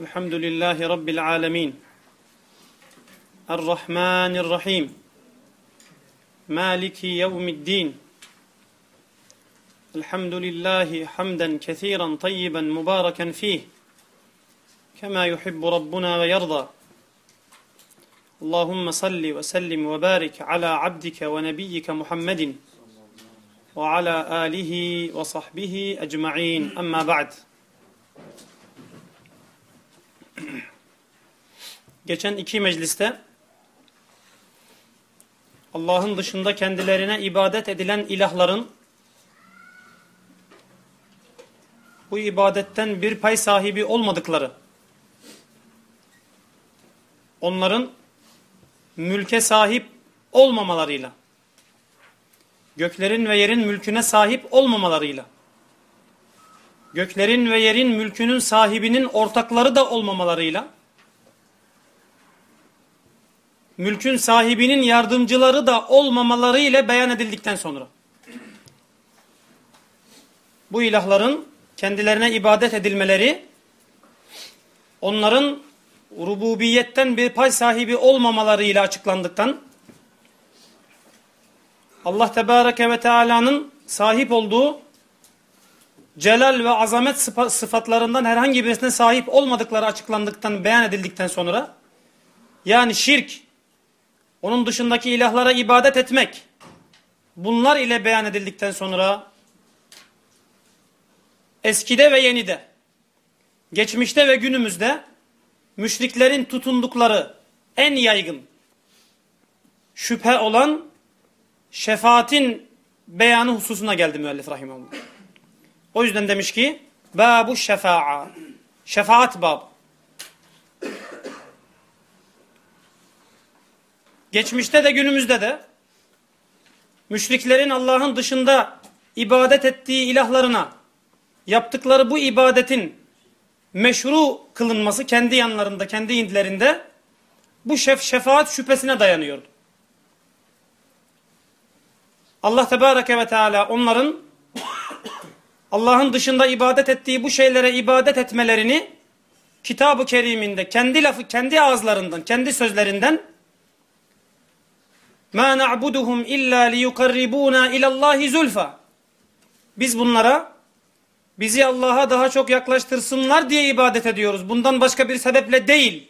الحمد لله رب العالمين. الرحمن الرحيم. مالك يوم الدين. الحمد لله حمدا كثيرا طيبا مباركا فيه كما يحب ربنا ويرضى. اللهم صل وسلم وبارك على عبدك ونبيك محمد وعلى آله وصحبه أجمعين. أما بعد Geçen iki mecliste Allah'ın dışında kendilerine ibadet edilen ilahların bu ibadetten bir pay sahibi olmadıkları, onların mülke sahip olmamalarıyla, göklerin ve yerin mülküne sahip olmamalarıyla, göklerin ve yerin mülkünün sahibinin ortakları da olmamalarıyla, mülkün sahibinin yardımcıları da olmamaları ile beyan edildikten sonra. Bu ilahların kendilerine ibadet edilmeleri onların rububiyetten bir pay sahibi olmamaları ile açıklandıktan Allah Tebareke ve Teala'nın sahip olduğu celal ve azamet sıfatlarından herhangi birisine sahip olmadıkları açıklandıktan beyan edildikten sonra yani şirk onun dışındaki ilahlara ibadet etmek. Bunlar ile beyan edildikten sonra eskide ve yenide geçmişte ve günümüzde müşriklerin tutundukları en yaygın şüphe olan şefaatin beyanı hususuna geldi müellif rahimahullah. O yüzden demiş ki babu şefa'a. Şefaat bab geçmişte de günümüzde de müşriklerin Allah'ın dışında ibadet ettiği ilahlarına yaptıkları bu ibadetin meşru kılınması kendi yanlarında, kendi indlerinde bu şef şefaat şüphesine dayanıyordu. Allah Tebareke ve Teala onların Allah'ın dışında ibadet ettiği bu şeylere ibadet etmelerini Kitab-ı Kerim'inde kendi lafı, kendi ağızlarından, kendi sözlerinden مَا نَعْبُدُهُمْ اِلَّا لِيُقَرِّبُونَا اِلَى اللّٰهِ زُلْفَى Biz bunlara bizi Allah'a daha çok yaklaştırsınlar diye ibadet ediyoruz. Bundan başka bir sebeple değil.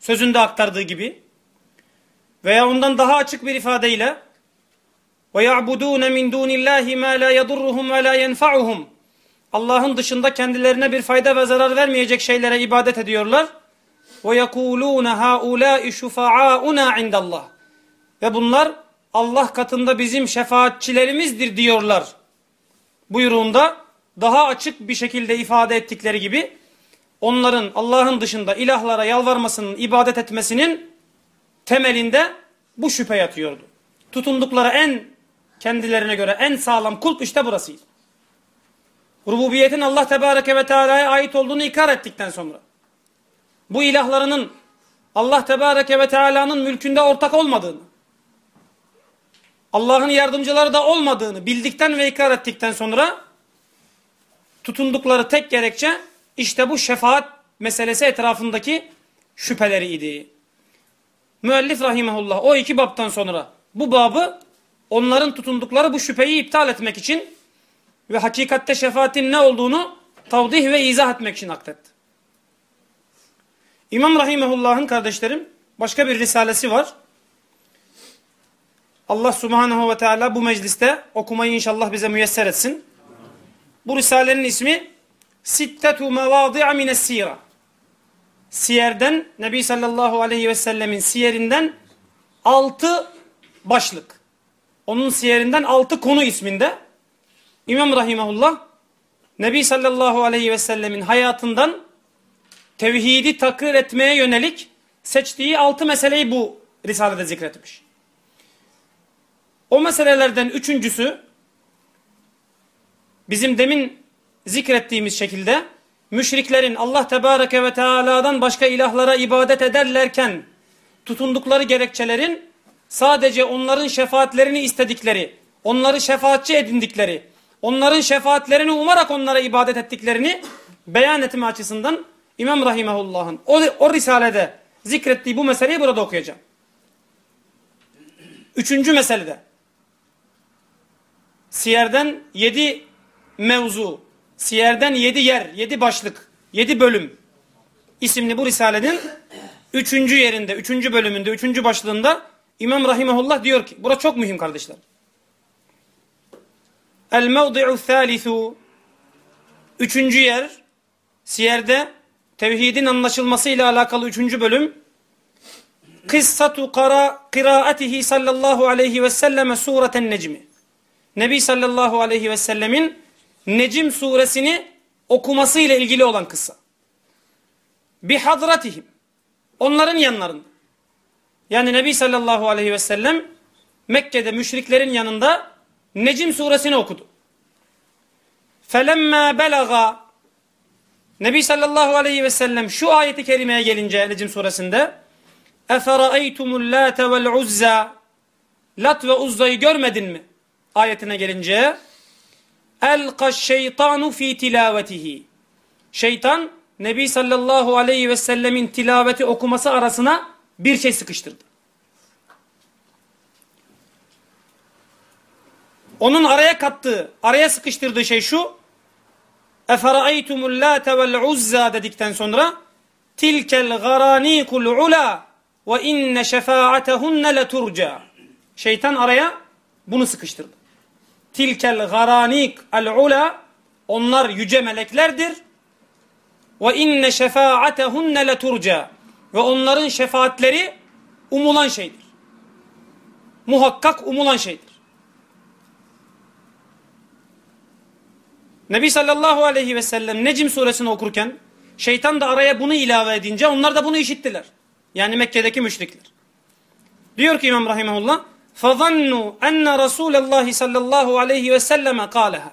Sözünde aktardığı gibi. Veya ondan daha açık bir ifadeyle وَيَعْبُدُونَ مِنْ دُونِ اللّٰهِ مَا لَا يَضُرُّهُمْ وَلَا يَنْفَعُهُمْ Allah'ın dışında kendilerine bir fayda ve zarar vermeyecek şeylere ibadet ediyorlar. وَيَقُولُونَ هَؤُلَاءِ شُفَعَاؤُنَا عِنْدَ اللّٰهِ ve bunlar Allah katında bizim şefaatçilerimizdir diyorlar. Buyruğunda daha açık bir şekilde ifade ettikleri gibi onların Allah'ın dışında ilahlara yalvarmasının, ibadet etmesinin temelinde bu şüphe yatıyordu. Tutundukları en kendilerine göre en sağlam kulp işte burasıydı. Rububiyetin Allah Tebareke ve Teala'ya ait olduğunu ikrar ettikten sonra bu ilahlarının Allah Tebareke ve Teala'nın mülkünde ortak olmadığını Allah'ın yardımcıları da olmadığını bildikten ve ikrar ettikten sonra tutundukları tek gerekçe işte bu şefaat meselesi etrafındaki şüpheleri idi. Müellif rahimahullah o iki babtan sonra bu babı onların tutundukları bu şüpheyi iptal etmek için ve hakikatte şefaatin ne olduğunu tavdih ve izah etmek için aktetti. İmam Rahimahullah'ın kardeşlerim başka bir risalesi var. Allah Subhanahu ve Teala bu mecliste okumayı inşallah bize müyesser etsin. Bu risalenin ismi Sittetu mevadi'a mines sira. Siyerden, Nebi sallallahu aleyhi ve sellemin siyerinden altı başlık. Onun siyerinden altı konu isminde. İmam Rahimahullah, Nebi sallallahu aleyhi ve sellemin hayatından tevhidi takrir etmeye yönelik seçtiği altı meseleyi bu Risale'de zikretmiş. O meselelerden üçüncüsü bizim demin zikrettiğimiz şekilde müşriklerin Allah Tebareke ve Teala'dan başka ilahlara ibadet ederlerken tutundukları gerekçelerin sadece onların şefaatlerini istedikleri, onları şefaatçi edindikleri, onların şefaatlerini umarak onlara ibadet ettiklerini beyan etme açısından İmam Rahimahullah'ın o, o risalede zikrettiği bu meseleyi burada okuyacağım. Üçüncü meselede. Siyerden yedi mevzu, Siyerden yedi yer, yedi başlık, yedi bölüm isimli bu risalenin üçüncü yerinde, üçüncü bölümünde, üçüncü başlığında İmam Rahimahullah diyor ki, bura çok mühim kardeşler. El mevdi'u thalithu Üçüncü yer, Siyer'de tevhidin anlaşılmasıyla alakalı üçüncü bölüm. Kıssatu kara, kıraatihi sallallahu aleyhi ve selleme sureten necmi. Nebi sallallahu aleyhi ve sellemin Necim suresini okumasıyla ilgili olan kıssa. Bihadratihim. Onların yanlarında. Yani Nebi sallallahu aleyhi ve sellem Mekke'de müşriklerin yanında Necim suresini okudu. Felemme belaga Nebi sallallahu aleyhi ve sellem şu ayeti kerimeye gelince Necim suresinde Efera'eytumul late vel uzza Lat ve Uzza'yı görmedin mi? Ayetine gelince Elqa şeytanu fi tilavetihi Şeytan Nebi sallallahu aleyhi ve sellemin tilaveti okuması arasına bir şey sıkıştırdı. Onun araya kattığı, araya sıkıştırdığı şey şu. Late vel uzza dedikten sonra tilkel garanikul ula ve inne şefaatehunne. Şeytan araya bunu sıkıştırdı. Tilkel garanik el ula onlar yüce meleklerdir. Ve inne şefaatehunne leturca. Ve onların şefaatleri umulan şeydir. Muhakkak umulan şeydir. Nebi sallallahu aleyhi ve sellem Necim suresini okurken şeytan da araya bunu ilave edince onlar da bunu işittiler. Yani Mekke'deki müşrikler. Diyor ki İmam Rahimahullah فَظَنُّوا اَنَّ رَسُولَ اللّٰهِ sallallahu aleyhi ve selleme قَالَهَا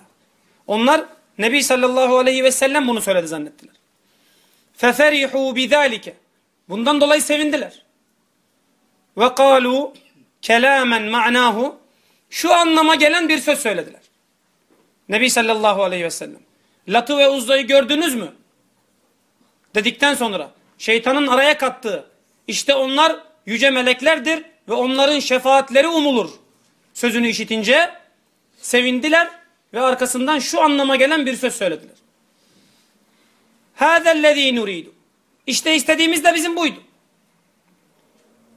Onlar Nebi sallallahu aleyhi ve sellem bunu söyledi zannettiler. فَفَرِحُوا بِذَٰلِكَ Bundan dolayı sevindiler. Ve kalu kelamen ma'nahu şu anlama gelen bir söz söylediler. Nebi sallallahu aleyhi ve sellem. Latı ve Uzza'yı gördünüz mü? Dedikten sonra şeytanın araya kattığı işte onlar yüce meleklerdir ve onların şefaatleri umulur. Sözünü işitince sevindiler ve arkasından şu anlama gelen bir söz söylediler. Hâzellezî nuridu. İşte istediğimiz de bizim buydu.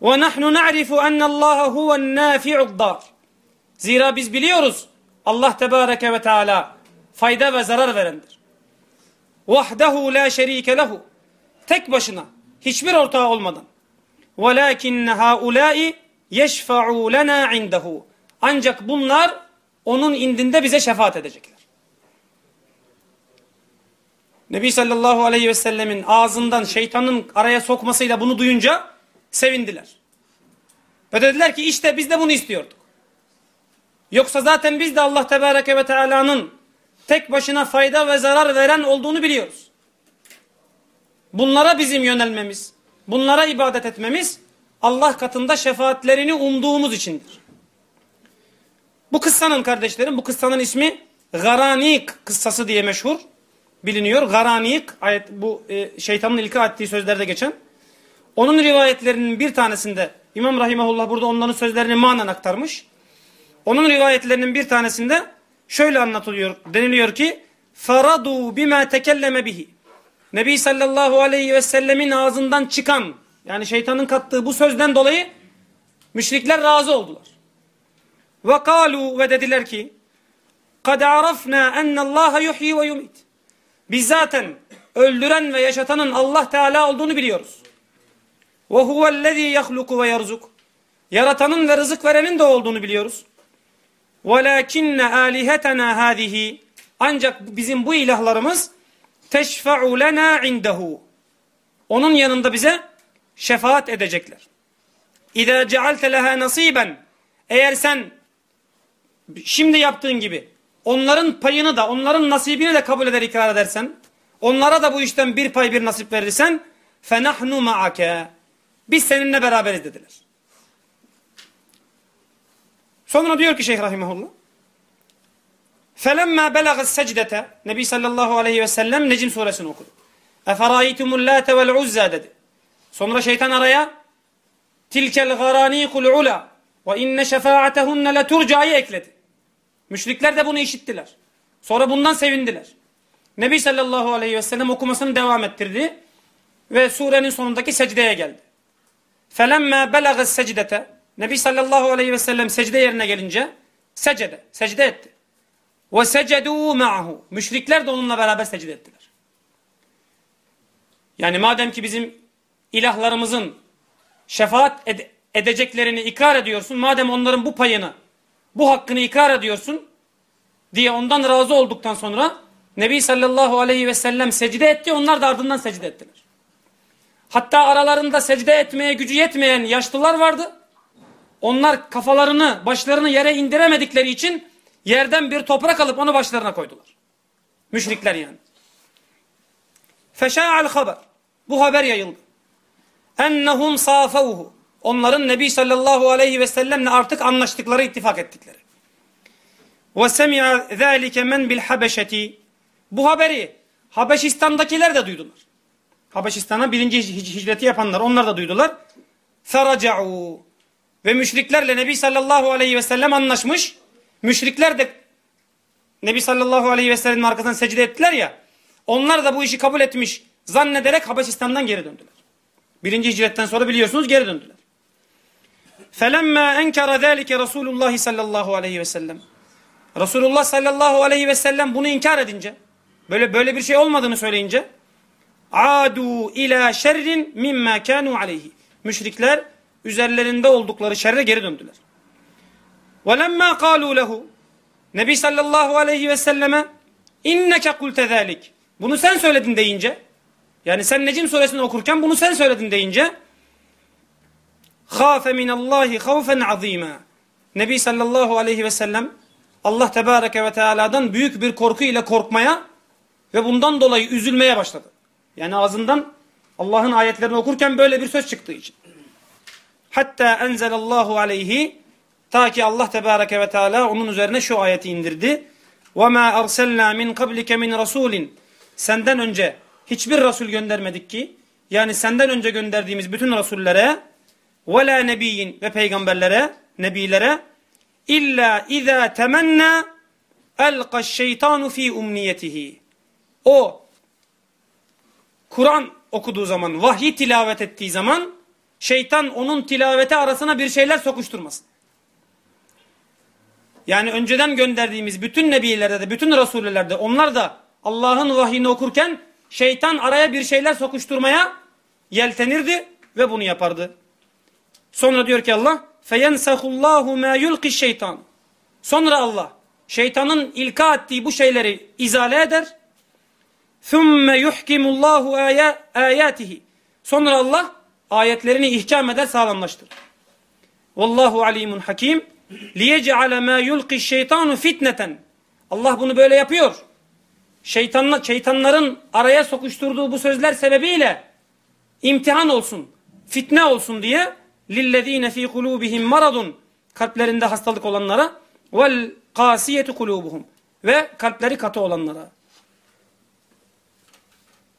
Ve nahnu na'rifu ennallaha huven nafi'ud Zira biz biliyoruz Allah Tebareke ve Teala fayda ve zarar verendir. Vahdehu la şerike lehu. Tek başına, hiçbir ortağı olmadan. وَلَاكِنَّ هَاُولَٰئِ يَشْفَعُوا لَنَا عِنْدَهُ Ancak bunlar onun indinde bize şefaat edecekler. Nebi sallallahu aleyhi ve sellemin ağzından şeytanın araya sokmasıyla bunu duyunca sevindiler. Ve dediler ki işte biz de bunu istiyorduk. Yoksa zaten biz de Allah Tebareke ve Teala'nın tek başına fayda ve zarar veren olduğunu biliyoruz. Bunlara bizim yönelmemiz, bunlara ibadet etmemiz Allah katında şefaatlerini umduğumuz içindir. Bu kıssanın kardeşlerim, bu kıssanın ismi Garanik kıssası diye meşhur biliniyor. Garanik, ayet, bu e, şeytanın ilka ettiği sözlerde geçen. Onun rivayetlerinin bir tanesinde İmam Rahimahullah burada onların sözlerini manen aktarmış. Onun rivayetlerinin bir tanesinde şöyle anlatılıyor. Deniliyor ki faradu bima tekelleme bihi. Nebi sallallahu aleyhi ve sellemin ağzından çıkan yani şeytanın kattığı bu sözden dolayı müşrikler razı oldular. Ve kalu ve dediler ki kad arafna ennallaha yuhyi ve yumit. Biz zaten öldüren ve yaşatanın Allah Teala olduğunu biliyoruz. Ve huvellezî yahluku ve yerzuk. Yaratanın ve rızık verenin de olduğunu biliyoruz. Velakinne âlihetena hâzihi. Ancak bizim bu ilahlarımız teşfe'u lena indehu. Onun yanında bize şefaat edecekler. İza cealte leha nasiben. Eğer sen şimdi yaptığın gibi onların payını da onların nasibini de kabul eder ikrar edersen onlara da bu işten bir pay bir nasip verirsen fenahnu ma'ake. Biz seninle beraberiz dediler. Sonra diyor ki Şeyh Rahimahullah. Felemma belagat secdete Nebi sallallahu aleyhi ve sellem Necim suresini okudu. Eferaytumul late vel uzza dedi. Sonra şeytan araya tilkel garanikul ula ve inne şefaatehunne le turca'yı ekledi. Müşrikler de bunu işittiler. Sonra bundan sevindiler. Nebi sallallahu aleyhi ve sellem okumasını devam ettirdi ve surenin sonundaki secdeye geldi. Felemme belagas secdete Nebi sallallahu aleyhi ve sellem secde yerine gelince secde, secde etti. Ve secedû ma'hu. Müşrikler de onunla beraber secde ettiler. Yani madem ki bizim ilahlarımızın şefaat ede edeceklerini ikrar ediyorsun, madem onların bu payını, bu hakkını ikrar ediyorsun diye ondan razı olduktan sonra Nebi sallallahu aleyhi ve sellem secde etti, onlar da ardından secde ettiler. Hatta aralarında secde etmeye gücü yetmeyen yaşlılar vardı. Onlar kafalarını, başlarını yere indiremedikleri için yerden bir toprak alıp onu başlarına koydular. Müşrikler yani. Feşa'al haber. Bu haber yayıldı. Ennehum safavhu. Onların Nebi sallallahu aleyhi ve sellemle artık anlaştıkları, ittifak ettikleri. Ve semi'a zâlike men bil habeşeti. Bu haberi Habeşistan'dakiler de duydular. Habeşistan'a birinci hicreti yapanlar onlar da duydular. Feraca'u. Ve müşriklerle Nebi sallallahu aleyhi ve sellem anlaşmış. Müşrikler de Nebi sallallahu aleyhi ve sellem'in arkasından secde ettiler ya. Onlar da bu işi kabul etmiş zannederek Habeşistan'dan geri döndüler. Birinci hicretten sonra biliyorsunuz geri döndüler. فَلَمَّا اَنْكَرَ ذَٰلِكَ Resulullah sallallahu aleyhi ve sellem. Resulullah sallallahu aleyhi ve sellem bunu inkar edince, böyle böyle bir şey olmadığını söyleyince, adu ila şerrin mimma kanu aleyhi. Müşrikler üzerlerinde oldukları şerre geri döndüler. وَلَمَّا قَالُوا لَهُ Nebi sallallahu aleyhi ve selleme inneke kulte zalik. Bunu sen söyledin deyince yani sen Necim suresini okurken bunu sen söyledin deyince خَافَ مِنَ اللّٰهِ خَوْفًا عَظ۪يمًا Nebi sallallahu aleyhi ve sellem Allah tebareke ve teala'dan büyük bir korku ile korkmaya ve bundan dolayı üzülmeye başladı. Yani ağzından Allah'ın ayetlerini okurken böyle bir söz çıktığı için. Hatta enzelallahu aleyhi ta ki Allah tebareke ve teala onun üzerine şu ayeti indirdi. وَمَا أَرْسَلْنَا مِنْ قَبْلِكَ مِنْ رَسُولٍ Senden önce hiçbir Resul göndermedik ki yani senden önce gönderdiğimiz bütün Resullere وَلَا nebiyin ve peygamberlere, nebilere illa اِذَا temenna elqa şeytanu fi umniyetihi. O Kur'an okuduğu zaman, vahyi tilavet ettiği zaman şeytan onun tilaveti arasına bir şeyler sokuşturmasın. Yani önceden gönderdiğimiz bütün nebilerde de, bütün rasullerde onlar da Allah'ın vahyini okurken şeytan araya bir şeyler sokuşturmaya yeltenirdi ve bunu yapardı. Sonra diyor ki Allah فَيَنْسَخُ اللّٰهُ مَا يُلْقِ şeytan. Sonra Allah şeytanın ilka ettiği bu şeyleri izale eder. ثُمَّ يُحْكِمُ اللّٰهُ آيَاتِهِ Sonra Allah ayetlerini ihkam eder sağlamlaştırır. Vallahu alimun hakim. لِيَجْعَلَ مَا يُلْقِ الشَّيْطَانُ fitneten. Allah bunu böyle yapıyor. Şeytanla, şeytanların araya sokuşturduğu bu sözler sebebiyle imtihan olsun, fitne olsun diye lillezine fi kulubihim maradun kalplerinde hastalık olanlara vel kasiyetu kulubuhum ve kalpleri katı olanlara.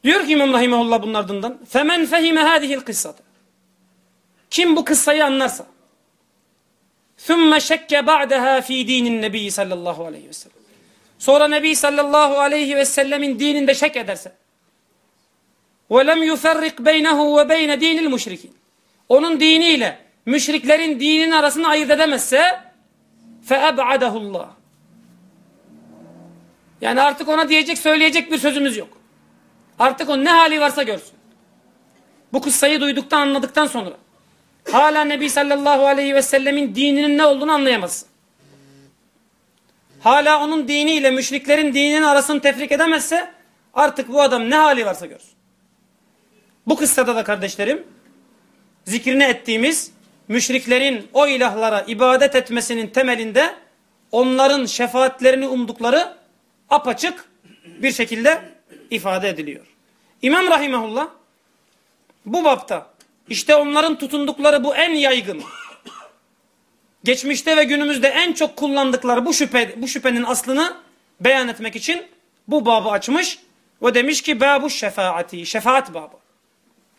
Diyor ki İmam Rahimahullah bunun ardından femen fehime hadihil kıssatı kim bu kıssayı anlarsa ثُمَّ شَكَّ بَعْدَهَا ف۪ي د۪ينِ النَّب۪ي sallallahu aleyhi ve sellem sonra Nebi sallallahu aleyhi ve sellemin dininde şek ederse وَلَمْ يُفَرِّقْ بَيْنَهُ وَبَيْنَ د۪ينِ الْمُشْرِكِينَ onun diniyle müşriklerin dininin arasını ayırt edemezse فَاَبْعَدَهُ اللّٰهِ Yani artık ona diyecek, söyleyecek bir sözümüz yok. Artık o ne hali varsa görsün. Bu kıssayı duyduktan, anladıktan sonra hala Nebi sallallahu aleyhi ve sellemin dininin ne olduğunu anlayamazsın. Hala onun diniyle müşriklerin dininin arasını tefrik edemezse artık bu adam ne hali varsa görsün. Bu kıssada da kardeşlerim zikrini ettiğimiz müşriklerin o ilahlara ibadet etmesinin temelinde onların şefaatlerini umdukları apaçık bir şekilde ifade ediliyor. İmam Rahimahullah bu bapta işte onların tutundukları bu en yaygın geçmişte ve günümüzde en çok kullandıkları bu şüphe bu şüphenin aslını beyan etmek için bu babı açmış Ve demiş ki babu şefaati, şefaat babı.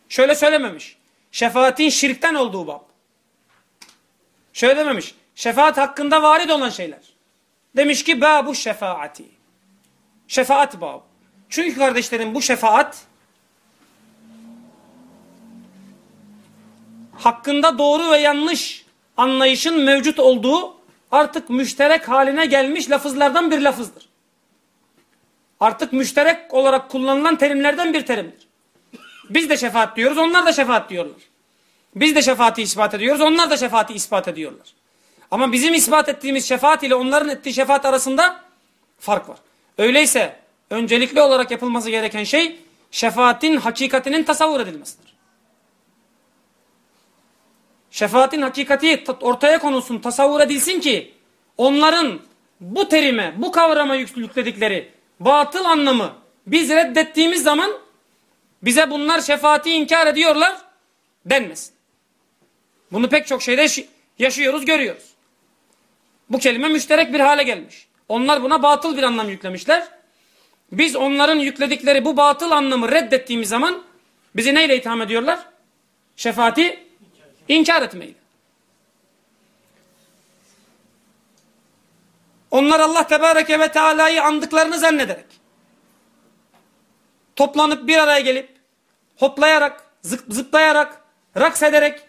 Şöyle söylememiş. Şefaatin şirkten olduğu bab. Şöyle dememiş. Şefaat hakkında varid olan şeyler. Demiş ki babu şefaati. Şefaat babı. Çünkü kardeşlerim bu şefaat hakkında doğru ve yanlış anlayışın mevcut olduğu artık müşterek haline gelmiş lafızlardan bir lafızdır. Artık müşterek olarak kullanılan terimlerden bir terimdir. Biz de şefaat diyoruz, onlar da şefaat diyorlar. Biz de şefaati ispat ediyoruz, onlar da şefaati ispat ediyorlar. Ama bizim ispat ettiğimiz şefaat ile onların ettiği şefaat arasında fark var. Öyleyse öncelikli olarak yapılması gereken şey şefaatin hakikatinin tasavvur edilmesidir. Şefaatin hakikati ortaya konulsun, tasavvur edilsin ki onların bu terime, bu kavrama yükledikleri batıl anlamı biz reddettiğimiz zaman bize bunlar şefaati inkar ediyorlar denmesin. Bunu pek çok şeyde yaşıyoruz, görüyoruz. Bu kelime müşterek bir hale gelmiş. Onlar buna batıl bir anlam yüklemişler. Biz onların yükledikleri bu batıl anlamı reddettiğimiz zaman bizi neyle itham ediyorlar? Şefaati inkar etmeyle. Onlar Allah Tebareke ve Teala'yı andıklarını zannederek toplanıp bir araya gelip hoplayarak, zıplayarak, raks ederek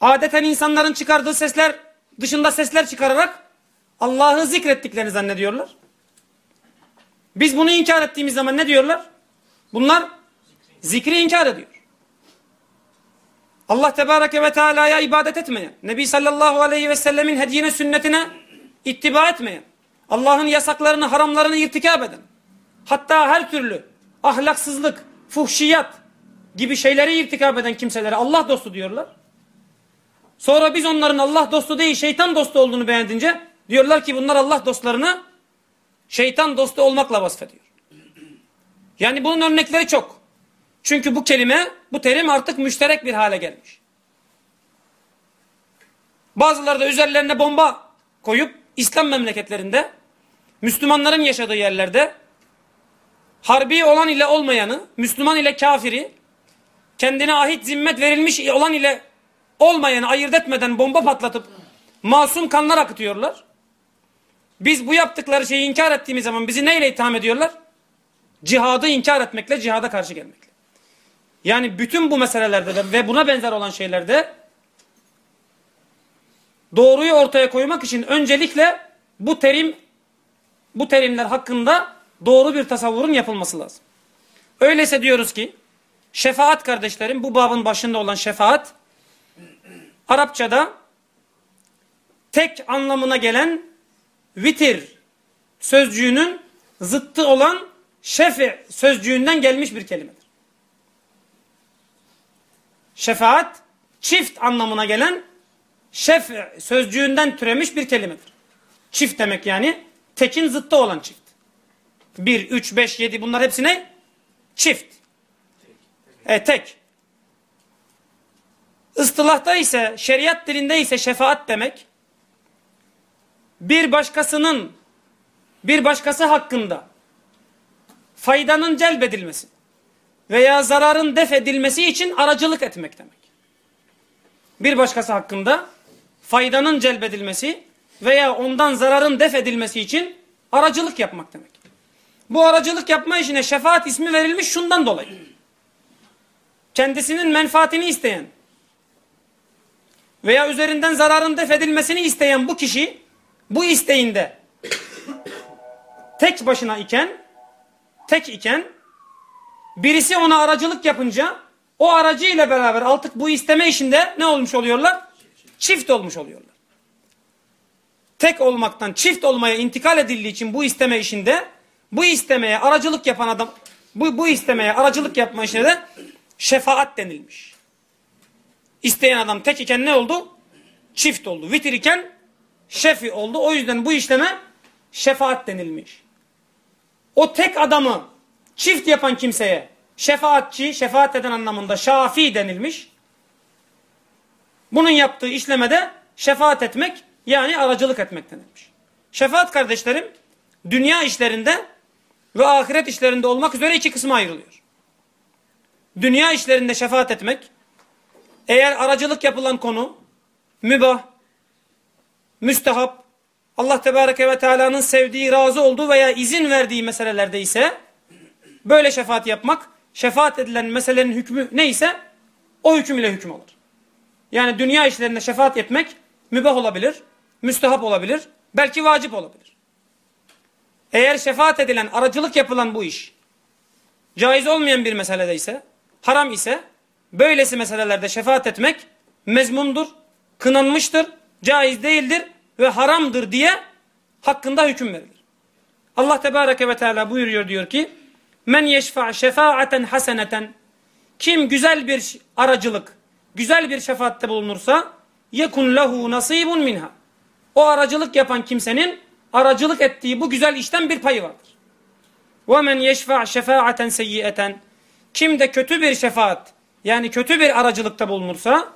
adeten insanların çıkardığı sesler dışında sesler çıkararak Allah'ı zikrettiklerini zannediyorlar. Biz bunu inkar ettiğimiz zaman ne diyorlar? Bunlar zikri inkar ediyor. Allah Tebareke ve Teala'ya ibadet etmeyen, Nebi sallallahu aleyhi ve sellemin hediyine sünnetine ittiba etmeyen, Allah'ın yasaklarını, haramlarını irtikab eden, hatta her türlü ahlaksızlık, fuhşiyat gibi şeyleri irtikab eden kimselere Allah dostu diyorlar. Sonra biz onların Allah dostu değil şeytan dostu olduğunu beğendince diyorlar ki bunlar Allah dostlarını şeytan dostu olmakla vasfediyor. Yani bunun örnekleri çok. Çünkü bu kelime, bu terim artık müşterek bir hale gelmiş. Bazıları da üzerlerine bomba koyup İslam memleketlerinde, Müslümanların yaşadığı yerlerde harbi olan ile olmayanı, Müslüman ile kafiri, kendine ahit zimmet verilmiş olan ile olmayanı ayırt etmeden bomba patlatıp masum kanlar akıtıyorlar. Biz bu yaptıkları şeyi inkar ettiğimiz zaman bizi neyle itham ediyorlar? Cihadı inkar etmekle, cihada karşı gelmekle. Yani bütün bu meselelerde ve buna benzer olan şeylerde doğruyu ortaya koymak için öncelikle bu terim bu terimler hakkında doğru bir tasavvurun yapılması lazım. Öyleyse diyoruz ki şefaat kardeşlerim bu babın başında olan şefaat Arapçada tek anlamına gelen vitir sözcüğünün zıttı olan şefi sözcüğünden gelmiş bir kelimedir. Şefaat çift anlamına gelen şef sözcüğünden türemiş bir kelimedir. Çift demek yani tekin zıttı olan çift. 1, 3, 5, 7 bunlar hepsi ne? Çift. E, tek. Istılahta ise, şeriat dilinde ise şefaat demek, bir başkasının, bir başkası hakkında faydanın celbedilmesi veya zararın def edilmesi için aracılık etmek demek. Bir başkası hakkında faydanın celbedilmesi veya ondan zararın def edilmesi için aracılık yapmak demek. Bu aracılık yapma işine şefaat ismi verilmiş şundan dolayı. Kendisinin menfaatini isteyen veya üzerinden zararın def edilmesini isteyen bu kişi bu isteğinde tek başına iken tek iken birisi ona aracılık yapınca o aracı ile beraber artık bu isteme işinde ne olmuş oluyorlar? Çift olmuş oluyorlar. Tek olmaktan çift olmaya intikal edildiği için bu isteme işinde bu istemeye aracılık yapan adam bu, bu istemeye aracılık yapma işine de şefaat denilmiş. İsteyen adam tek iken ne oldu? Çift oldu. Vitir iken şefi oldu. O yüzden bu işleme şefaat denilmiş. O tek adamı çift yapan kimseye şefaatçi, şefaat eden anlamında şafi denilmiş. Bunun yaptığı işlemede şefaat etmek yani aracılık etmek denilmiş. Şefaat kardeşlerim dünya işlerinde ve ahiret işlerinde olmak üzere iki kısma ayrılıyor. Dünya işlerinde şefaat etmek, eğer aracılık yapılan konu, mübah, müstehap, Allah Tebareke ve Teala'nın sevdiği, razı olduğu veya izin verdiği meselelerde ise böyle şefaat yapmak, şefaat edilen meselenin hükmü neyse o hüküm ile hüküm olur. Yani dünya işlerinde şefaat etmek mübah olabilir, müstehap olabilir, belki vacip olabilir. Eğer şefaat edilen, aracılık yapılan bu iş caiz olmayan bir meselede ise, haram ise böylesi meselelerde şefaat etmek mezmumdur, kınanmıştır, caiz değildir ve haramdır diye hakkında hüküm verilir. Allah Tebareke ve Teala buyuruyor diyor ki Men yeşfa şefaaten haseneten kim güzel bir aracılık, güzel bir şefaatte bulunursa yekun lehu nasibun minha. O aracılık yapan kimsenin aracılık ettiği bu güzel işten bir payı vardır. Ve men yeşfa şefaaten seyyieten kim de kötü bir şefaat yani kötü bir aracılıkta bulunursa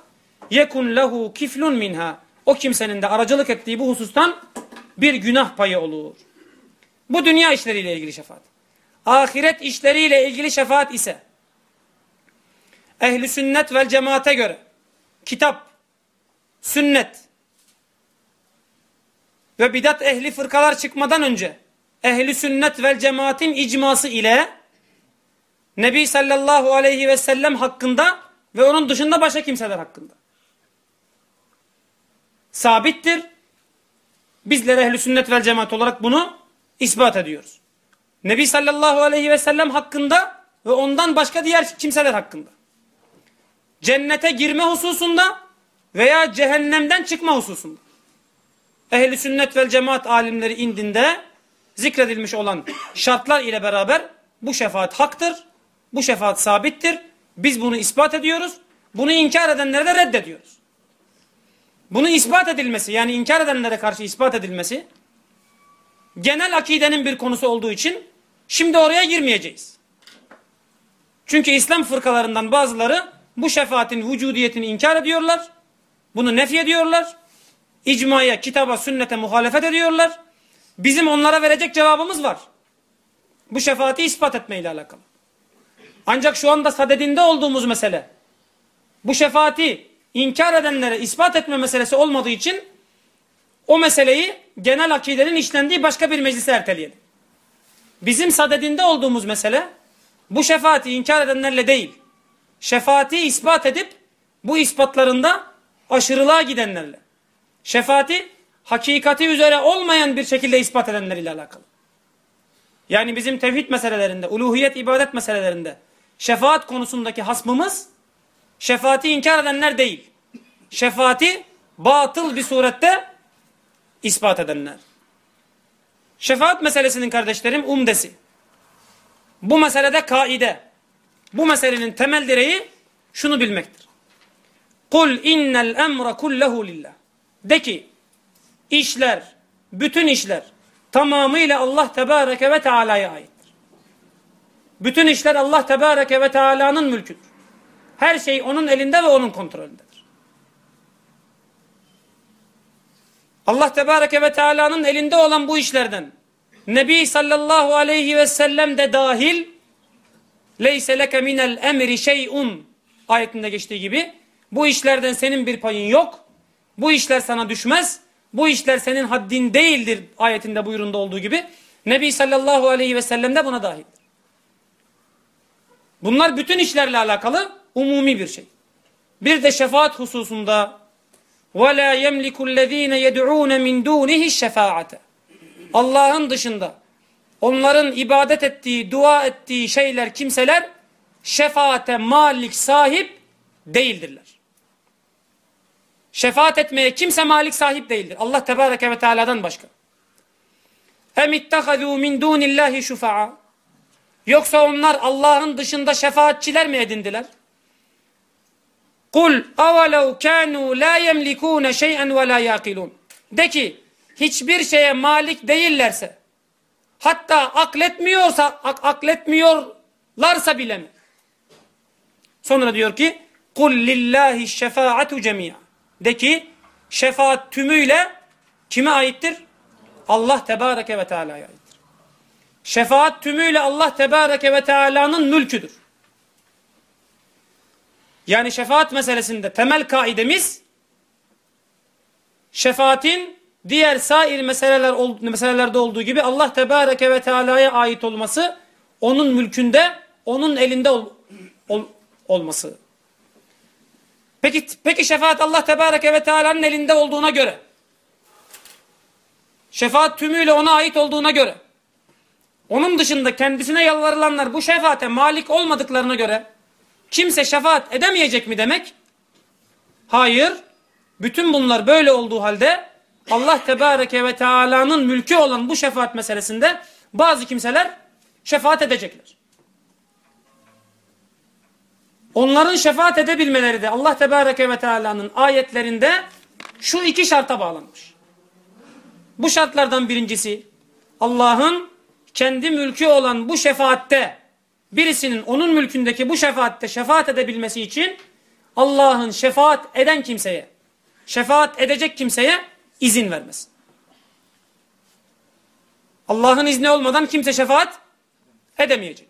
yekun lehu kiflun minha. O kimsenin de aracılık ettiği bu husustan bir günah payı olur. Bu dünya işleriyle ilgili şefaat. Ahiret işleriyle ilgili şefaat ise ehli sünnet vel cemaate göre kitap, sünnet ve bidat ehli fırkalar çıkmadan önce ehli sünnet vel cemaatin icması ile Nebi sallallahu aleyhi ve sellem hakkında ve onun dışında başka kimseler hakkında. Sabittir. Bizler ehli sünnet vel cemaat olarak bunu ispat ediyoruz. Nebi sallallahu aleyhi ve sellem hakkında ve ondan başka diğer kimseler hakkında. Cennete girme hususunda veya cehennemden çıkma hususunda. Ehli sünnet vel cemaat alimleri indinde zikredilmiş olan şartlar ile beraber bu şefaat haktır. Bu şefaat sabittir. Biz bunu ispat ediyoruz. Bunu inkar edenleri de reddediyoruz. Bunu ispat edilmesi yani inkar edenlere karşı ispat edilmesi genel akidenin bir konusu olduğu için şimdi oraya girmeyeceğiz. Çünkü İslam fırkalarından bazıları bu şefaatin vücudiyetini inkar ediyorlar. Bunu nef ediyorlar. İcmaya, kitaba, sünnete muhalefet ediyorlar. Bizim onlara verecek cevabımız var. Bu şefaati ispat etmeyle alakalı. Ancak şu anda sadedinde olduğumuz mesele bu şefaati inkar edenlere ispat etme meselesi olmadığı için o meseleyi genel akidenin işlendiği başka bir meclise erteleyelim. Bizim sadedinde olduğumuz mesele bu şefaati inkar edenlerle değil, şefaati ispat edip bu ispatlarında aşırılığa gidenlerle, şefaati hakikati üzere olmayan bir şekilde ispat edenlerle alakalı. Yani bizim tevhid meselelerinde, uluhiyet ibadet meselelerinde şefaat konusundaki hasmımız şefaati inkar edenler değil. Şefaati batıl bir surette ispat edenler. Şefaat meselesinin kardeşlerim umdesi. Bu meselede kaide. Bu meselenin temel direği şunu bilmektir. Kul innel emre kullehu lillah. De ki işler, bütün işler tamamıyla Allah Tebareke ve Teala'ya aittir. Bütün işler Allah Tebareke ve Teala'nın mülküdür. Her şey onun elinde ve onun kontrolündedir. Allah Tebareke ve Teala'nın elinde olan bu işlerden Nebi sallallahu aleyhi ve sellem de dahil leyse leke minel emri şey'un ayetinde geçtiği gibi bu işlerden senin bir payın yok. Bu işler sana düşmez. Bu işler senin haddin değildir ayetinde buyurunda olduğu gibi. Nebi sallallahu aleyhi ve sellem de buna dahildir. Bunlar bütün işlerle alakalı umumi bir şey. Bir de şefaat hususunda وَلَا يَمْلِكُ الَّذ۪ينَ يَدْعُونَ مِنْ دُونِهِ الشَّفَاعَةَ Allah'ın dışında onların ibadet ettiği, dua ettiği şeyler, kimseler şefaate malik sahip değildirler. Şefaat etmeye kimse malik sahip değildir. Allah Tebareke ve Teala'dan başka. Em ittehazû min dûnillâhi şufa'a. Yoksa onlar Allah'ın dışında şefaatçiler mi edindiler? Kul avalev kânû la yemlikûne şey'en ve la yâkilûn. De ki hiçbir şeye malik değillerse hatta akletmiyorsa ak akletmiyorlarsa bile mi? Sonra diyor ki kul lillahi şefaatu cemia. De ki şefaat tümüyle kime aittir? Allah Tebareke ve Teala'ya aittir. Şefaat tümüyle Allah Tebareke ve Teala'nın mülküdür. Yani şefaat meselesinde temel kaidemiz şefaatin diğer sair meseleler, meselelerde olduğu gibi Allah Tebareke ve Teala'ya ait olması, onun mülkünde, onun elinde ol, ol, olması. Peki, peki şefaat Allah Tebareke ve Teala'nın elinde olduğuna göre, şefaat tümüyle ona ait olduğuna göre, onun dışında kendisine yalvarılanlar bu şefaate malik olmadıklarına göre, kimse şefaat edemeyecek mi demek? Hayır. Bütün bunlar böyle olduğu halde Allah Tebareke ve Teala'nın mülkü olan bu şefaat meselesinde bazı kimseler şefaat edecekler. Onların şefaat edebilmeleri de Allah Tebareke ve Teala'nın ayetlerinde şu iki şarta bağlanmış. Bu şartlardan birincisi Allah'ın kendi mülkü olan bu şefaatte birisinin onun mülkündeki bu şefaatte şefaat edebilmesi için Allah'ın şefaat eden kimseye, şefaat edecek kimseye izin vermesin. Allah'ın izni olmadan kimse şefaat edemeyecek.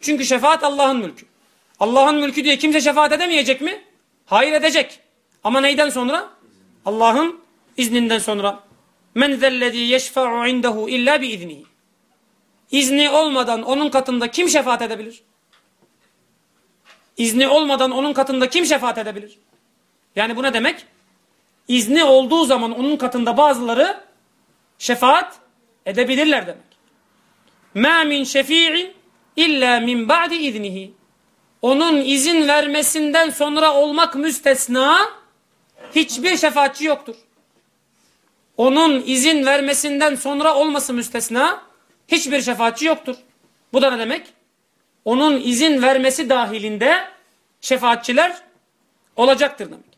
Çünkü şefaat Allah'ın mülkü. Allah'ın mülkü diye kimse şefaat edemeyecek mi? Hayır edecek. Ama neyden sonra? Allah'ın izninden sonra. Men zellezî yeşfa'u indehu illa bi iznihi. İzni olmadan onun katında kim şefaat edebilir? İzni olmadan onun katında kim şefaat edebilir? Yani bu ne demek? İzni olduğu zaman onun katında bazıları şefaat edebilirler demek. مَا مِنْ شَف۪يعٍ illa min ba'di iznihi. Onun izin vermesinden sonra olmak müstesna hiçbir şefaatçi yoktur. Onun izin vermesinden sonra olması müstesna hiçbir şefaatçi yoktur. Bu da ne demek? Onun izin vermesi dahilinde şefaatçiler olacaktır demek.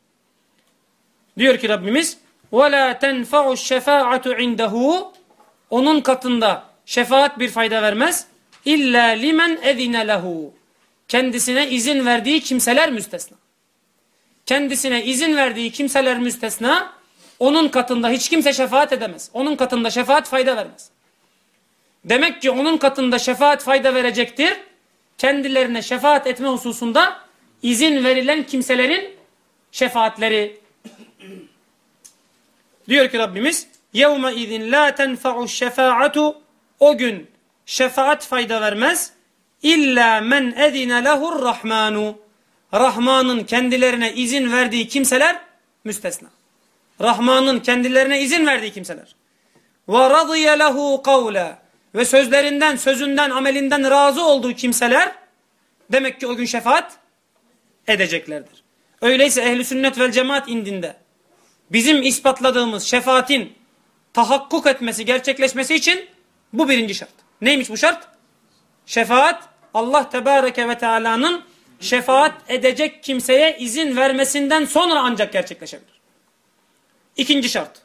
Diyor ki Rabbimiz وَلَا تَنْفَعُ الشَّفَاعَةُ عِنْدَهُ Onun katında şefaat bir fayda vermez. İlla limen ezine lehu. Kendisine izin verdiği kimseler müstesna. Kendisine izin verdiği kimseler müstesna. Onun katında hiç kimse şefaat edemez. Onun katında şefaat fayda vermez. Demek ki onun katında şefaat fayda verecektir. Kendilerine şefaat etme hususunda izin verilen kimselerin şefaatleri. Diyor ki Rabbimiz يَوْمَ اِذٍ لَا تَنْفَعُ الشَّفَاعَةُ O gün şefaat fayda vermez. İlla men edine lehur rahmanu. Rahman'ın kendilerine izin verdiği kimseler müstesna. Rahman'ın kendilerine izin verdiği kimseler. Ve radiye lehu kavle ve sözlerinden, sözünden, amelinden razı olduğu kimseler demek ki o gün şefaat edeceklerdir. Öyleyse ehli sünnet vel cemaat indinde bizim ispatladığımız şefaatin tahakkuk etmesi, gerçekleşmesi için bu birinci şart. Neymiş bu şart? Şefaat Allah Tebareke ve Teala'nın şefaat edecek kimseye izin vermesinden sonra ancak gerçekleşebilir. İkinci şart.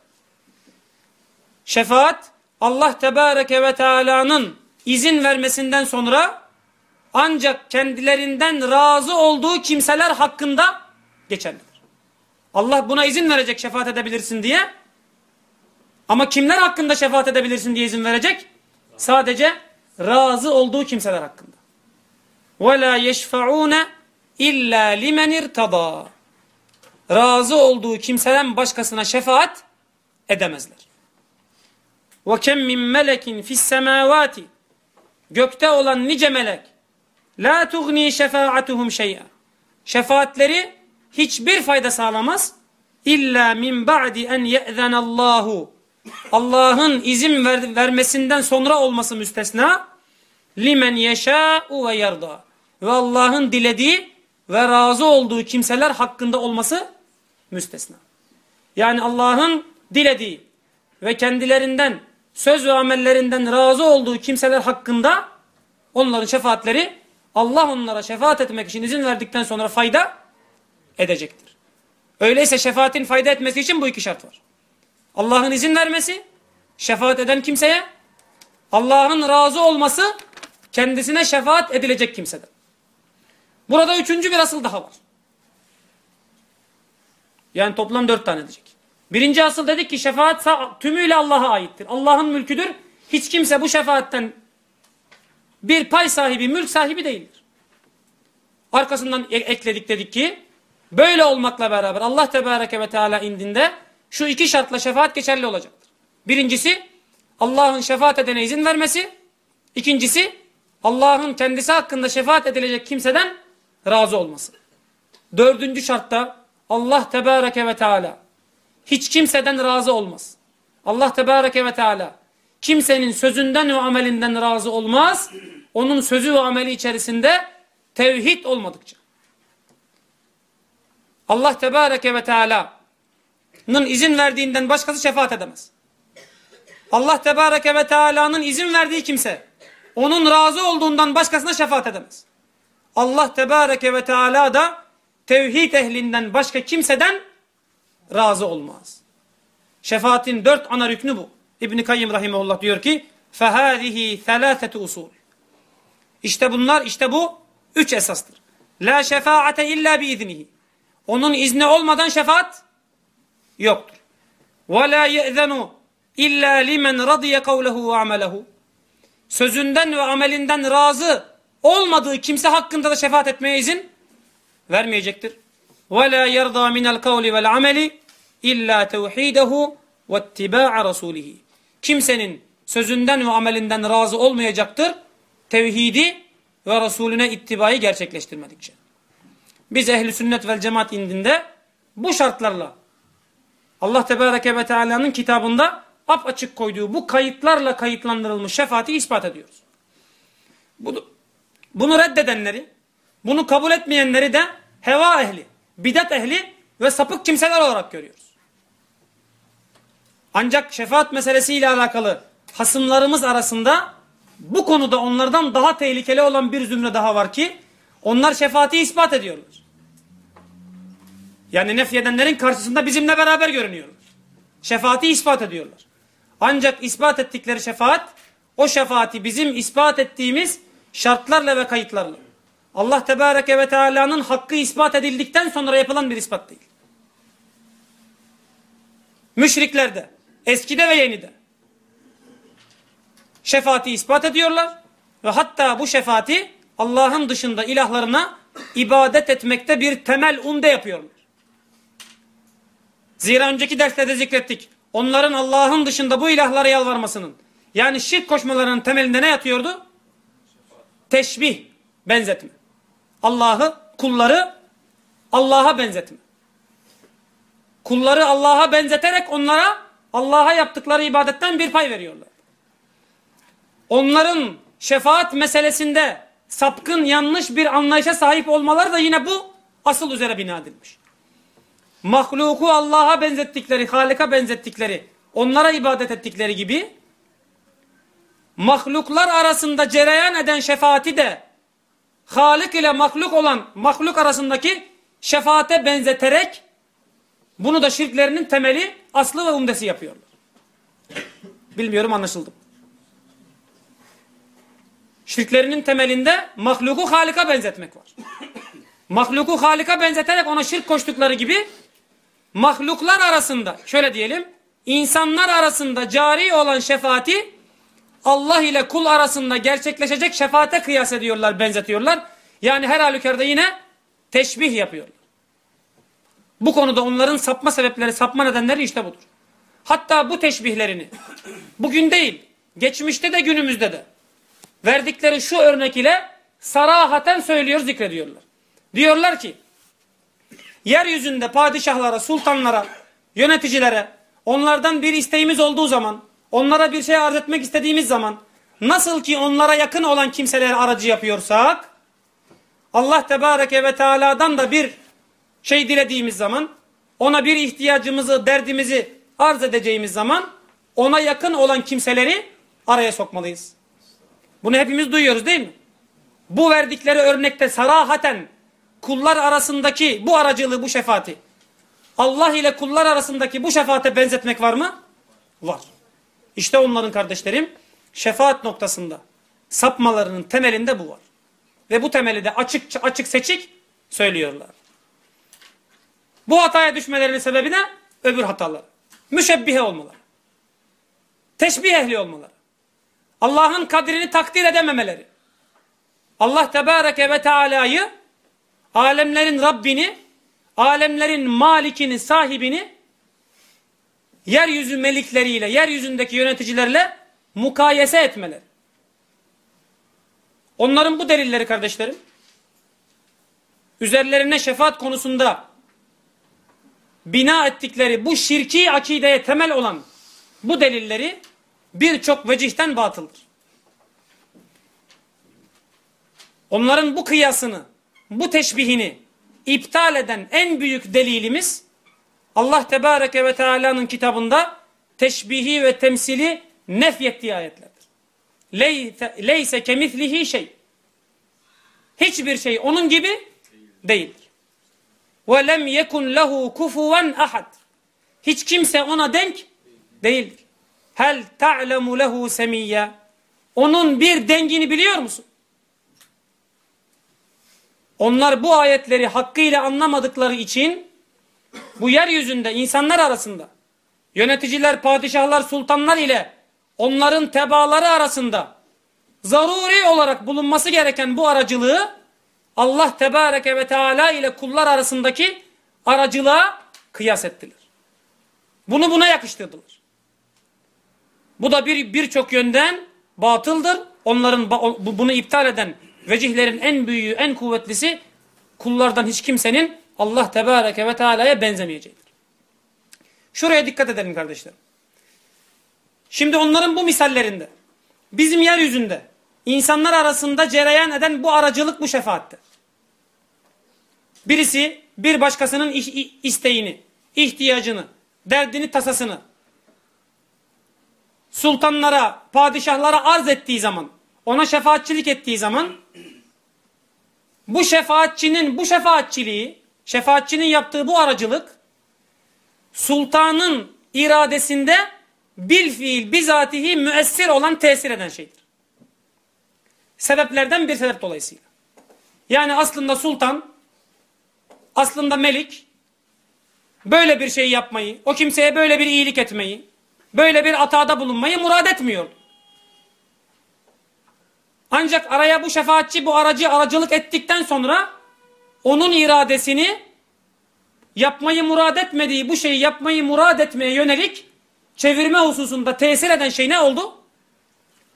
Şefaat Allah Tebareke ve Teala'nın izin vermesinden sonra ancak kendilerinden razı olduğu kimseler hakkında geçerlidir. Allah buna izin verecek şefaat edebilirsin diye. Ama kimler hakkında şefaat edebilirsin diye izin verecek? Sadece razı olduğu kimseler hakkında. وَلَا يَشْفَعُونَ اِلَّا لِمَنْ اِرْتَضَى Razı olduğu kimseden başkasına şefaat edemezler. Ve kem min melekin fis semavati. Gökte olan nice melek. La tugni şefaatuhum şey'a. Şefaatleri hiçbir fayda sağlamaz. İlla min ba'di en ye'zenallahu. Allah'ın izin ver, vermesinden sonra olması müstesna. Limen yeşâ'u ve yarda. Ve Allah'ın dilediği ve razı olduğu kimseler hakkında olması müstesna. Yani Allah'ın dilediği ve kendilerinden söz ve amellerinden razı olduğu kimseler hakkında onların şefaatleri Allah onlara şefaat etmek için izin verdikten sonra fayda edecektir. Öyleyse şefaatin fayda etmesi için bu iki şart var. Allah'ın izin vermesi, şefaat eden kimseye, Allah'ın razı olması, kendisine şefaat edilecek kimseden. Burada üçüncü bir asıl daha var. Yani toplam dört tane diyecek. Birinci asıl dedik ki şefaat tümüyle Allah'a aittir. Allah'ın mülküdür. Hiç kimse bu şefaatten bir pay sahibi, mülk sahibi değildir. Arkasından e- ekledik dedik ki böyle olmakla beraber Allah Tebareke ve Teala indinde şu iki şartla şefaat geçerli olacaktır. Birincisi Allah'ın şefaat edene izin vermesi. İkincisi Allah'ın kendisi hakkında şefaat edilecek kimseden razı olması. Dördüncü şartta Allah Tebareke ve Teala hiç kimseden razı olmaz. Allah Tebareke ve Teala kimsenin sözünden ve amelinden razı olmaz. Onun sözü ve ameli içerisinde tevhid olmadıkça. Allah Tebareke ve Teala'nın izin verdiğinden başkası şefaat edemez. Allah Tebareke ve Teala'nın izin verdiği kimse onun razı olduğundan başkasına şefaat edemez. Allah Tebareke ve Teala da tevhid ehlinden başka kimseden razı olmaz. Şefaatin dört ana rüknü bu. İbn-i Kayyım Rahimullah diyor ki فَهَذِهِ ثَلَاثَةُ usul. İşte bunlar, işte bu üç esastır. La şefaate illa biiznihi. Onun izni olmadan şefaat yoktur. Ve la ye'zenu illa limen radiye kavlehu ve amelehu. Sözünden ve amelinden razı olmadığı kimse hakkında da şefaat etmeye izin vermeyecektir. Ve la yerda minel kavli vel ameli illa tevhidehu ve ittiba'a rasulihi. Kimsenin sözünden ve amelinden razı olmayacaktır. Tevhidi ve Resulüne ittibayı gerçekleştirmedikçe. Biz ehli sünnet vel cemaat indinde bu şartlarla Allah Tebareke ve Teala'nın kitabında ap açık koyduğu bu kayıtlarla kayıtlandırılmış şefaati ispat ediyoruz. Bunu, bunu reddedenleri, bunu kabul etmeyenleri de heva ehli, bidat ehli ve sapık kimseler olarak görüyoruz. Ancak şefaat meselesiyle alakalı hasımlarımız arasında bu konuda onlardan daha tehlikeli olan bir zümre daha var ki onlar şefaati ispat ediyorlar. Yani nefyedenlerin karşısında bizimle beraber görünüyorlar. Şefaati ispat ediyorlar. Ancak ispat ettikleri şefaat o şefaati bizim ispat ettiğimiz şartlarla ve kayıtlarla. Allah Tebareke ve Teala'nın hakkı ispat edildikten sonra yapılan bir ispat değil. Müşriklerde, eskide ve yenide şefaati ispat ediyorlar ve hatta bu şefaati Allah'ın dışında ilahlarına ibadet etmekte bir temel umde yapıyorlar. Zira önceki derslerde zikrettik. Onların Allah'ın dışında bu ilahlara yalvarmasının yani şirk koşmalarının temelinde ne yatıyordu? Teşbih, benzetme. Allah'ı, kulları Allah'a benzetme. Kulları Allah'a benzeterek onlara Allah'a yaptıkları ibadetten bir pay veriyorlar. Onların şefaat meselesinde sapkın yanlış bir anlayışa sahip olmaları da yine bu asıl üzere bina edilmiş. Mahluku Allah'a benzettikleri, Halik'a benzettikleri, onlara ibadet ettikleri gibi mahluklar arasında cereyan eden şefaati de Halik ile mahluk olan mahluk arasındaki şefaate benzeterek bunu da şirklerinin temeli, aslı ve umdesi yapıyorlar. Bilmiyorum anlaşıldı. Şirklerinin temelinde mahluku Halik'a benzetmek var. Mahluku Halik'a benzeterek ona şirk koştukları gibi mahluklar arasında şöyle diyelim insanlar arasında cari olan şefaati Allah ile kul arasında gerçekleşecek şefaate kıyas ediyorlar, benzetiyorlar. Yani her halükarda yine teşbih yapıyorlar. Bu konuda onların sapma sebepleri, sapma nedenleri işte budur. Hatta bu teşbihlerini bugün değil, geçmişte de günümüzde de verdikleri şu örnek ile sarahaten söylüyor, zikrediyorlar. Diyorlar ki, yeryüzünde padişahlara, sultanlara, yöneticilere onlardan bir isteğimiz olduğu zaman, onlara bir şey arz etmek istediğimiz zaman, nasıl ki onlara yakın olan kimseleri aracı yapıyorsak, Allah Tebareke ve Teala'dan da bir şey dilediğimiz zaman, ona bir ihtiyacımızı, derdimizi arz edeceğimiz zaman, ona yakın olan kimseleri araya sokmalıyız. Bunu hepimiz duyuyoruz değil mi? Bu verdikleri örnekte sarahaten kullar arasındaki bu aracılığı, bu şefaati Allah ile kullar arasındaki bu şefaate benzetmek var mı? Var. İşte onların kardeşlerim şefaat noktasında sapmalarının temelinde bu var. Ve bu temeli de açık açık seçik söylüyorlar. Bu hataya düşmelerinin sebebi ne? Öbür hatalar. Müşebbihe olmaları. Teşbih ehli olmaları. Allah'ın kadrini takdir edememeleri. Allah Tebareke ve Teala'yı alemlerin Rabbini, alemlerin malikini, sahibini yeryüzü melikleriyle, yeryüzündeki yöneticilerle mukayese etmeleri. Onların bu delilleri kardeşlerim, üzerlerine şefaat konusunda bina ettikleri bu şirki akideye temel olan bu delilleri birçok vecihten batıldır. Onların bu kıyasını, bu teşbihini iptal eden en büyük delilimiz Allah Tebareke ve Teala'nın kitabında teşbihi ve temsili nefyettiği ayetlerdir. Leyse kemithlihi şey. Hiçbir şey onun gibi değildir. Ve lem yekun lehu kufuven ahad. Hiç kimse ona denk değildir. Hel ta'lemu lehu semiyya. Onun bir dengini biliyor musun? Onlar bu ayetleri hakkıyla anlamadıkları için bu yeryüzünde insanlar arasında yöneticiler, padişahlar, sultanlar ile onların tebaları arasında zaruri olarak bulunması gereken bu aracılığı Allah Tebareke ve Teala ile kullar arasındaki aracılığa kıyas ettiler. Bunu buna yakıştırdılar. Bu da bir birçok yönden batıldır. Onların bunu iptal eden vecihlerin en büyüğü, en kuvvetlisi kullardan hiç kimsenin Allah Tebareke ve Teala'ya benzemeyeceğidir. Şuraya dikkat edelim kardeşlerim. Şimdi onların bu misallerinde bizim yeryüzünde insanlar arasında cereyan eden bu aracılık bu şefaatte. Birisi bir başkasının isteğini, ihtiyacını, derdini, tasasını sultanlara, padişahlara arz ettiği zaman, ona şefaatçilik ettiği zaman bu şefaatçinin bu şefaatçiliği, şefaatçinin yaptığı bu aracılık sultanın iradesinde bil fiil bizatihi müessir olan tesir eden şeydir. Sebeplerden bir sebep dolayısıyla. Yani aslında sultan, aslında melik böyle bir şey yapmayı, o kimseye böyle bir iyilik etmeyi, böyle bir atada bulunmayı murad etmiyordu. Ancak araya bu şefaatçi bu aracı aracılık ettikten sonra onun iradesini yapmayı murad etmediği bu şeyi yapmayı murad etmeye yönelik çevirme hususunda tesir eden şey ne oldu?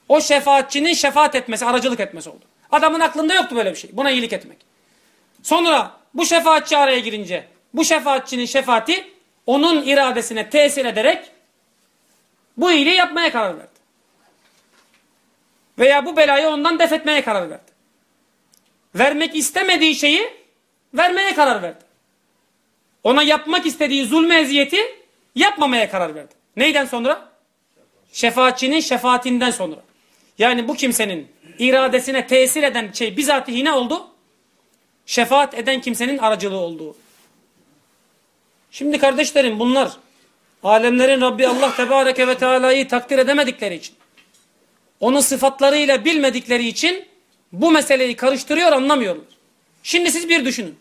O şefaatçinin şefaat etmesi, aracılık etmesi oldu. Adamın aklında yoktu böyle bir şey. Buna iyilik etmek. Sonra bu şefaatçi araya girince bu şefaatçinin şefaati onun iradesine tesir ederek bu iyiliği yapmaya karar verdi. Veya bu belayı ondan def etmeye karar verdi. Vermek istemediği şeyi vermeye karar verdi. Ona yapmak istediği zulme eziyeti yapmamaya karar verdi. Neyden sonra? Şefaatçinin şefaatinden sonra. Yani bu kimsenin iradesine tesir eden şey bizatihi ne oldu? Şefaat eden kimsenin aracılığı olduğu. Şimdi kardeşlerim bunlar alemlerin Rabbi Allah Tebareke ve Teala'yı takdir edemedikleri için onun sıfatlarıyla bilmedikleri için bu meseleyi karıştırıyor anlamıyorlar. Şimdi siz bir düşünün.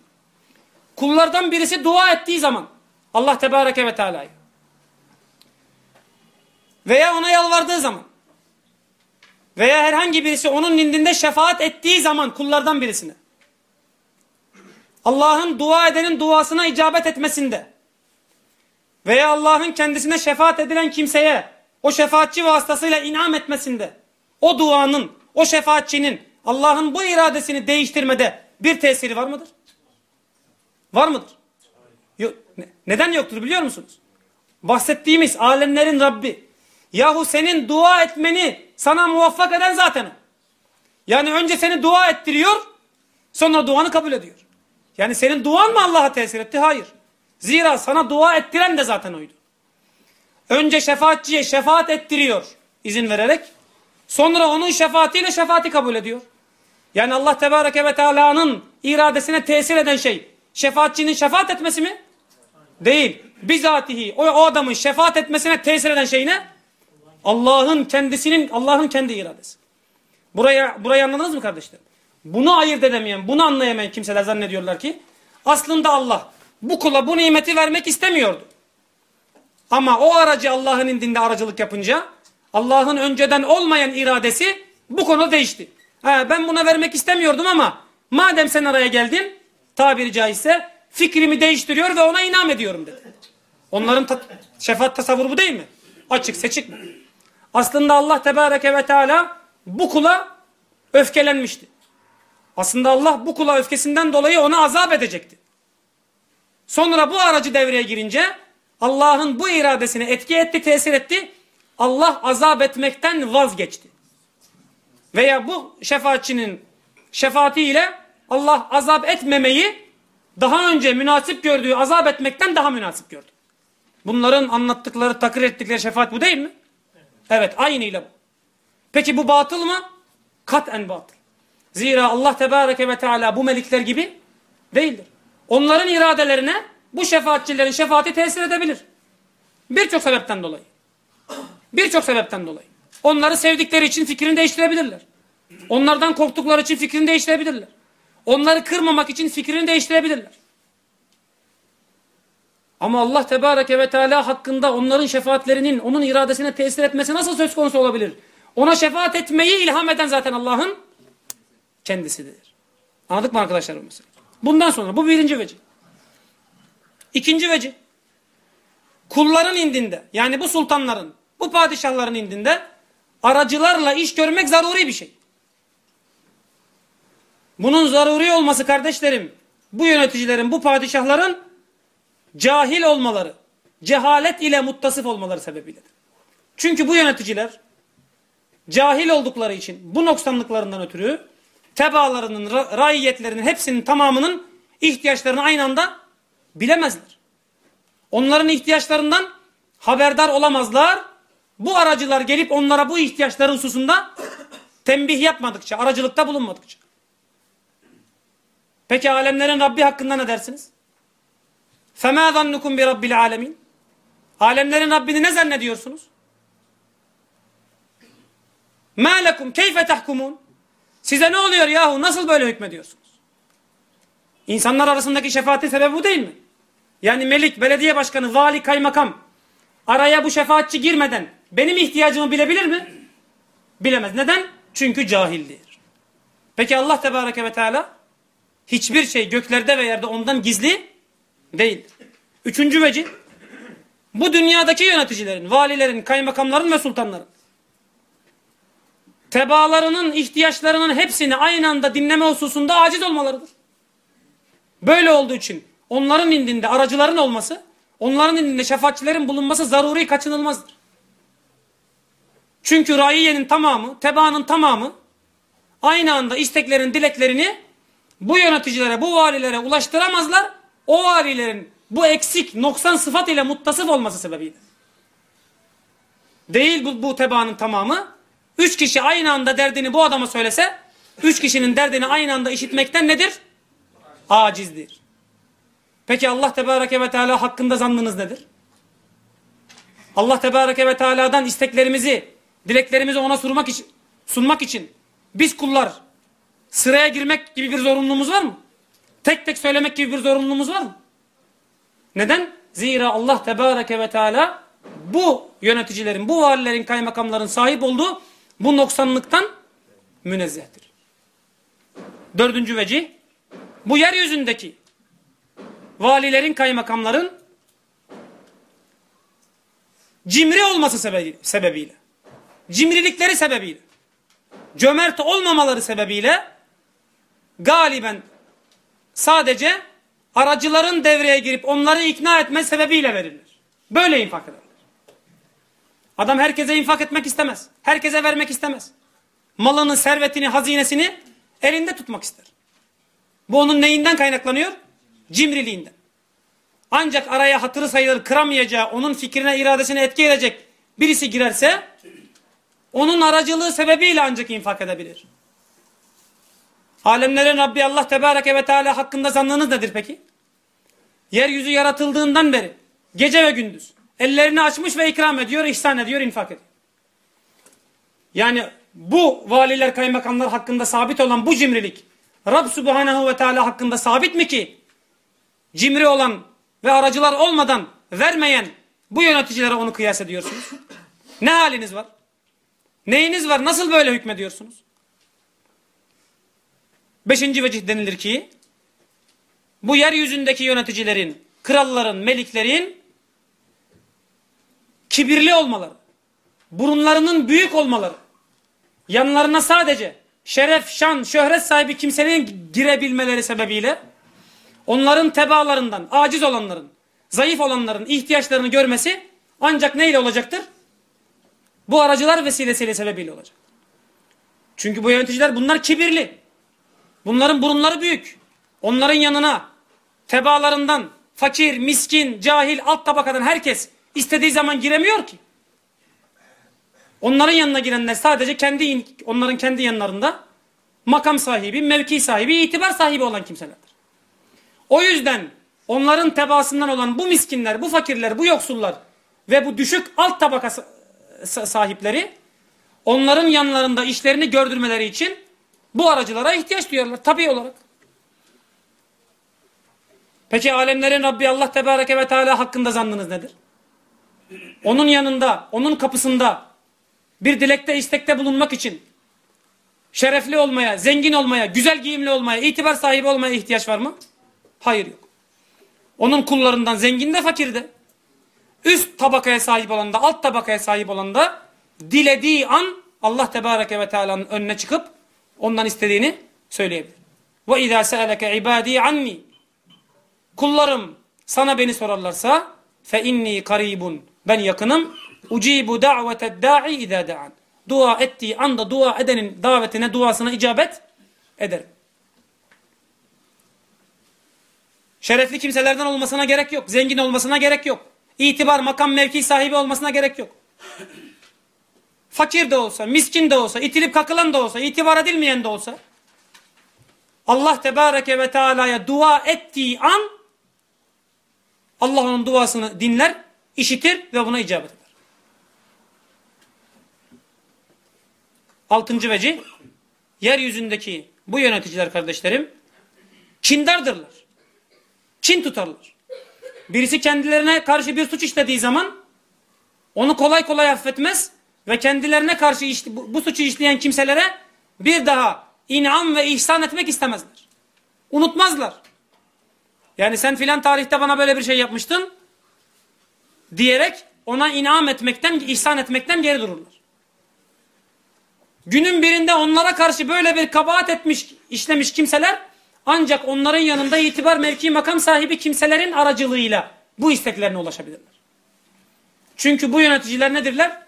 Kullardan birisi dua ettiği zaman. Allah Tebareke ve Teala'yı. Veya ona yalvardığı zaman. Veya herhangi birisi onun indinde şefaat ettiği zaman kullardan birisine. Allah'ın dua edenin duasına icabet etmesinde. Veya Allah'ın kendisine şefaat edilen kimseye o şefaatçi vasıtasıyla inam etmesinde. O duanın, o şefaatçinin Allah'ın bu iradesini değiştirmede bir tesiri var mıdır? Var mıdır? Yok. Neden yoktur biliyor musunuz? Bahsettiğimiz alemlerin Rabbi. Yahu senin dua etmeni sana muvaffak eden zaten o. Yani önce seni dua ettiriyor, sonra duanı kabul ediyor. Yani senin duan mı Allah'a tesir etti? Hayır. Zira sana dua ettiren de zaten oydu. Önce şefaatçiye şefaat ettiriyor izin vererek. Sonra onun şefaatiyle şefaati kabul ediyor. Yani Allah Tebareke ve Teala'nın iradesine tesir eden şey şefaatçinin şefaat etmesi mi? Değil. Bizatihi o, o adamın şefaat etmesine tesir eden şey ne? Allah'ın kendisinin Allah'ın kendi iradesi. Buraya burayı anladınız mı kardeşler? Bunu ayırt edemeyen, bunu anlayamayan kimseler zannediyorlar ki aslında Allah bu kula bu nimeti vermek istemiyordu. Ama o aracı Allah'ın indinde aracılık yapınca Allah'ın önceden olmayan iradesi bu konu değişti. Ha, ben buna vermek istemiyordum ama madem sen araya geldin tabiri caizse fikrimi değiştiriyor ve ona inam ediyorum dedi. Onların ta şefaat tasavvuru bu değil mi? Açık seçik mi? Aslında Allah Tebareke ve Teala bu kula öfkelenmişti. Aslında Allah bu kula öfkesinden dolayı ona azap edecekti. Sonra bu aracı devreye girince Allah'ın bu iradesine etki etti, tesir etti. Allah azap etmekten vazgeçti. Veya bu şefaatçinin şefaatiyle Allah azap etmemeyi daha önce münasip gördüğü azap etmekten daha münasip gördü. Bunların anlattıkları, takrir ettikleri şefaat bu değil mi? Evet, aynıyla bu. Peki bu batıl mı? Katen batıl. Zira Allah Tebareke ve Teala bu melikler gibi değildir. Onların iradelerine bu şefaatçilerin şefaati tesir edebilir. Birçok sebepten dolayı. Birçok sebepten dolayı. Onları sevdikleri için fikrini değiştirebilirler. Onlardan korktukları için fikrini değiştirebilirler. Onları kırmamak için fikrini değiştirebilirler. Ama Allah Tebareke ve Teala hakkında onların şefaatlerinin onun iradesine tesir etmesi nasıl söz konusu olabilir? Ona şefaat etmeyi ilham eden zaten Allah'ın kendisidir. Anladık mı arkadaşlar bu mesele? Bundan sonra bu birinci veci. İkinci veci. Kulların indinde yani bu sultanların, bu padişahların indinde aracılarla iş görmek zaruri bir şey. Bunun zaruri olması kardeşlerim, bu yöneticilerin, bu padişahların cahil olmaları, cehalet ile muttasıf olmaları sebebiyledir. Çünkü bu yöneticiler cahil oldukları için bu noksanlıklarından ötürü tebaalarının, raiyetlerinin hepsinin tamamının ihtiyaçlarını aynı anda bilemezler. Onların ihtiyaçlarından haberdar olamazlar. Bu aracılar gelip onlara bu ihtiyaçları hususunda tembih yapmadıkça, aracılıkta bulunmadıkça. Peki alemlerin Rabbi hakkında ne dersiniz? فَمَا ظَنُّكُمْ بِرَبِّ الْعَالَمِينَ Alemlerin Rabbini ne zannediyorsunuz? مَا لَكُمْ كَيْفَ تَحْكُمُونَ Size ne oluyor yahu? Nasıl böyle hükmediyorsunuz? İnsanlar arasındaki şefaatin sebebi bu değil mi? Yani melik, belediye başkanı, vali, kaymakam araya bu şefaatçi girmeden benim ihtiyacımı bilebilir mi? Bilemez. Neden? Çünkü cahildir. Peki Allah Tebareke ve Teala hiçbir şey göklerde ve yerde ondan gizli değil. Üçüncü veci bu dünyadaki yöneticilerin, valilerin, kaymakamların ve sultanların tebaalarının ihtiyaçlarının hepsini aynı anda dinleme hususunda aciz olmalarıdır. Böyle olduğu için onların indinde aracıların olması, onların indinde şefaatçilerin bulunması zaruri kaçınılmazdır. Çünkü raiyenin tamamı, tebaanın tamamı aynı anda isteklerin, dileklerini bu yöneticilere, bu valilere ulaştıramazlar. O valilerin bu eksik, noksan sıfat ile muttasıf olması sebebiyle. Değil bu, bu tebaanın tamamı. Üç kişi aynı anda derdini bu adama söylese, üç kişinin derdini aynı anda işitmekten nedir? Acizdir. Peki Allah Tebareke ve Teala hakkında zannınız nedir? Allah Tebareke ve Teala'dan isteklerimizi, dileklerimizi ona sunmak için, sunmak için biz kullar sıraya girmek gibi bir zorunluluğumuz var mı? Tek tek söylemek gibi bir zorunluluğumuz var mı? Neden? Zira Allah Tebareke ve Teala bu yöneticilerin, bu valilerin, kaymakamların sahip olduğu bu noksanlıktan münezzehtir. Dördüncü veci, bu yeryüzündeki valilerin, kaymakamların cimri olması sebebiyle, cimrilikleri sebebiyle, cömert olmamaları sebebiyle galiben sadece aracıların devreye girip onları ikna etme sebebiyle verilir. Böyle infak ederler. Adam herkese infak etmek istemez. Herkese vermek istemez. Malını, servetini, hazinesini elinde tutmak ister. Bu onun neyinden kaynaklanıyor? Cimriliğinden. Ancak araya hatırı sayılır kıramayacağı, onun fikrine, iradesine etki edecek birisi girerse onun aracılığı sebebiyle ancak infak edebilir. Alemlerin Rabbi Allah Tebareke ve Teala hakkında zannınız nedir peki? Yeryüzü yaratıldığından beri gece ve gündüz ellerini açmış ve ikram ediyor, ihsan ediyor, infak ediyor. Yani bu valiler, kaymakamlar hakkında sabit olan bu cimrilik Rab Subhanahu ve Teala hakkında sabit mi ki cimri olan ve aracılar olmadan vermeyen bu yöneticilere onu kıyas ediyorsunuz? Ne haliniz var? Neyiniz var? Nasıl böyle hükmediyorsunuz? Beşinci vecih denilir ki bu yeryüzündeki yöneticilerin, kralların, meliklerin kibirli olmaları, burunlarının büyük olmaları, yanlarına sadece şeref, şan, şöhret sahibi kimsenin girebilmeleri sebebiyle onların tebaalarından, aciz olanların, zayıf olanların ihtiyaçlarını görmesi ancak neyle olacaktır? Bu aracılar vesilesiyle sebebiyle olacak. Çünkü bu yöneticiler bunlar kibirli. Bunların burunları büyük. Onların yanına tebaalarından fakir, miskin, cahil, alt tabakadan herkes istediği zaman giremiyor ki. Onların yanına girenler sadece kendi onların kendi yanlarında makam sahibi, mevki sahibi, itibar sahibi olan kimselerdir. O yüzden onların tebaasından olan bu miskinler, bu fakirler, bu yoksullar ve bu düşük alt tabaka sahipleri onların yanlarında işlerini gördürmeleri için bu aracılara ihtiyaç duyarlar tabi olarak. Peki alemlerin Rabbi Allah Tebareke ve Teala hakkında zannınız nedir? Onun yanında, onun kapısında bir dilekte, istekte bulunmak için şerefli olmaya, zengin olmaya, güzel giyimli olmaya, itibar sahibi olmaya ihtiyaç var mı? Hayır yok. Onun kullarından zengin de fakir de, üst tabakaya sahip olan da, alt tabakaya sahip olan da dilediği an Allah Tebareke ve Teala'nın önüne çıkıp ondan istediğini söyleyebilir. Ve izâ se'eleke ibâdî anni Kullarım sana beni sorarlarsa fe inni karibun ben yakınım ucibu da'veted da'i izâ da'an dua ettiği anda dua edenin davetine duasına icabet ederim. Şerefli kimselerden olmasına gerek yok. Zengin olmasına gerek yok. İtibar, makam, mevki sahibi olmasına gerek yok. Fakir de olsa, miskin de olsa, itilip kakılan da olsa, itibar edilmeyen de olsa Allah Tebareke ve Teala'ya dua ettiği an Allah onun duasını dinler, işitir ve buna icabet eder. Altıncı veci, yeryüzündeki bu yöneticiler kardeşlerim, kindardırlar. Kin tutarlar. Birisi kendilerine karşı bir suç işlediği zaman, onu kolay kolay affetmez ve kendilerine karşı işte, bu, bu suçu işleyen kimselere bir daha inam ve ihsan etmek istemezler. Unutmazlar. Yani sen filan tarihte bana böyle bir şey yapmıştın diyerek ona inam etmekten, ihsan etmekten geri dururlar. Günün birinde onlara karşı böyle bir kabahat etmiş, işlemiş kimseler ancak onların yanında itibar mevki makam sahibi kimselerin aracılığıyla bu isteklerine ulaşabilirler. Çünkü bu yöneticiler nedirler?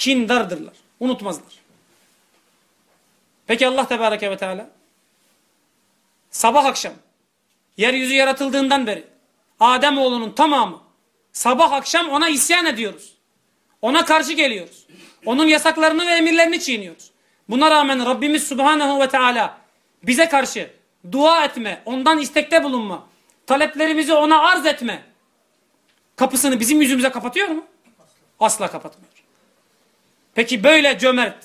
Kindardırlar. Unutmazlar. Peki Allah Tebareke ve Teala sabah akşam yeryüzü yaratıldığından beri Adem oğlunun tamamı sabah akşam ona isyan ediyoruz. Ona karşı geliyoruz. Onun yasaklarını ve emirlerini çiğniyoruz. Buna rağmen Rabbimiz Subhanahu ve Teala bize karşı dua etme, ondan istekte bulunma, taleplerimizi ona arz etme kapısını bizim yüzümüze kapatıyor mu? Asla kapatmıyor. Peki böyle cömert,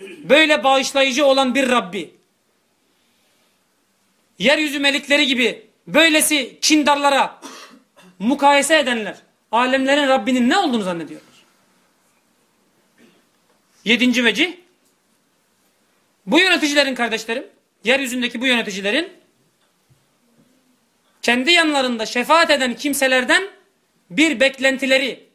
böyle bağışlayıcı olan bir Rabbi, yeryüzü melikleri gibi böylesi kindarlara mukayese edenler, alemlerin Rabbinin ne olduğunu zannediyorlar. Yedinci veci, bu yöneticilerin kardeşlerim, yeryüzündeki bu yöneticilerin kendi yanlarında şefaat eden kimselerden bir beklentileri,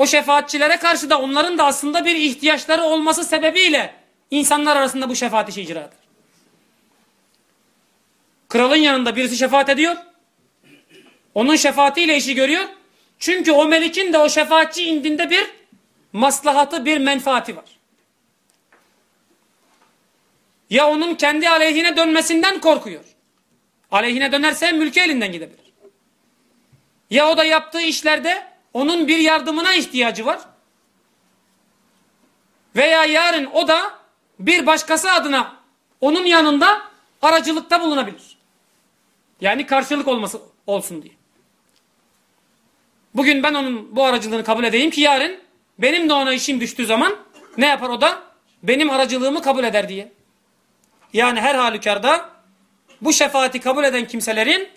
o şefaatçilere karşı da onların da aslında bir ihtiyaçları olması sebebiyle insanlar arasında bu şefaat işi icra eder. Kralın yanında birisi şefaat ediyor. Onun şefaatiyle işi görüyor. Çünkü o melikin de o şefaatçi indinde bir maslahatı, bir menfaati var. Ya onun kendi aleyhine dönmesinden korkuyor. Aleyhine dönerse mülkü elinden gidebilir. Ya o da yaptığı işlerde onun bir yardımına ihtiyacı var. Veya yarın o da bir başkası adına onun yanında aracılıkta bulunabilir. Yani karşılık olması olsun diye. Bugün ben onun bu aracılığını kabul edeyim ki yarın benim de ona işim düştüğü zaman ne yapar o da? Benim aracılığımı kabul eder diye. Yani her halükarda bu şefaati kabul eden kimselerin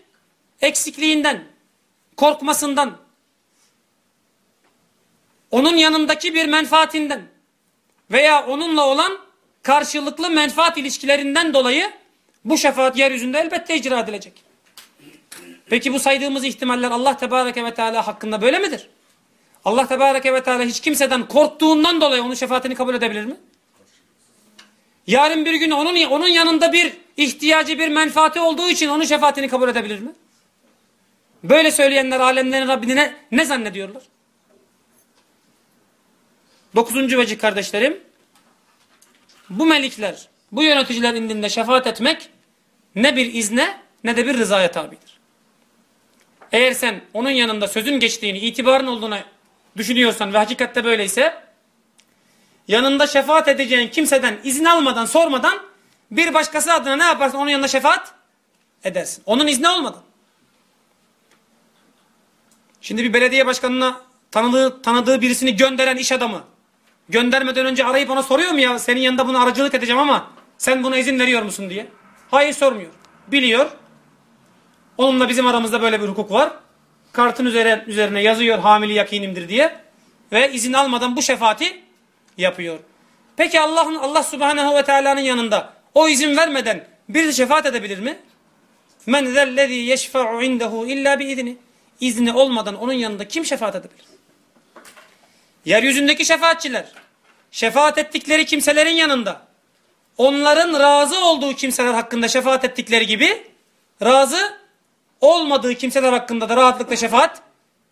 eksikliğinden, korkmasından, onun yanındaki bir menfaatinden veya onunla olan karşılıklı menfaat ilişkilerinden dolayı Bu şefaat yeryüzünde elbette icra edilecek. Peki bu saydığımız ihtimaller Allah Tebareke ve Teala hakkında böyle midir? Allah Tebareke ve Teala hiç kimseden korktuğundan dolayı onun şefaatini kabul edebilir mi? Yarın bir gün onun, onun yanında bir ihtiyacı, bir menfaati olduğu için onun şefaatini kabul edebilir mi? Böyle söyleyenler alemlerin Rabbini ne, ne zannediyorlar? Dokuzuncu vecih kardeşlerim. Bu melikler, bu yöneticiler indinde şefaat etmek ne bir izne ne de bir rızaya tabidir. Eğer sen onun yanında sözün geçtiğini, itibarın olduğunu düşünüyorsan ve hakikatte böyleyse yanında şefaat edeceğin kimseden izin almadan, sormadan bir başkası adına ne yaparsın? Onun yanında şefaat edersin. Onun izni olmadan. Şimdi bir belediye başkanına tanıdığı, tanıdığı birisini gönderen iş adamı göndermeden önce arayıp ona soruyor mu ya senin yanında bunu aracılık edeceğim ama sen buna izin veriyor musun diye. Hayır sormuyor. Biliyor. Onunla bizim aramızda böyle bir hukuk var. Kartın üzerine, üzerine yazıyor hamili yakinimdir diye. Ve izin almadan bu şefaati yapıyor. Peki Allah'ın Allah Subhanahu ve Teala'nın yanında o izin vermeden bir şefaat edebilir mi? Men zellezî yeşfe'u indehu illa bi izni. İzni olmadan onun yanında kim şefaat edebilir? Yeryüzündeki şefaatçiler, şefaat ettikleri kimselerin yanında, onların razı olduğu kimseler hakkında şefaat ettikleri gibi, razı olmadığı kimseler hakkında da rahatlıkla şefaat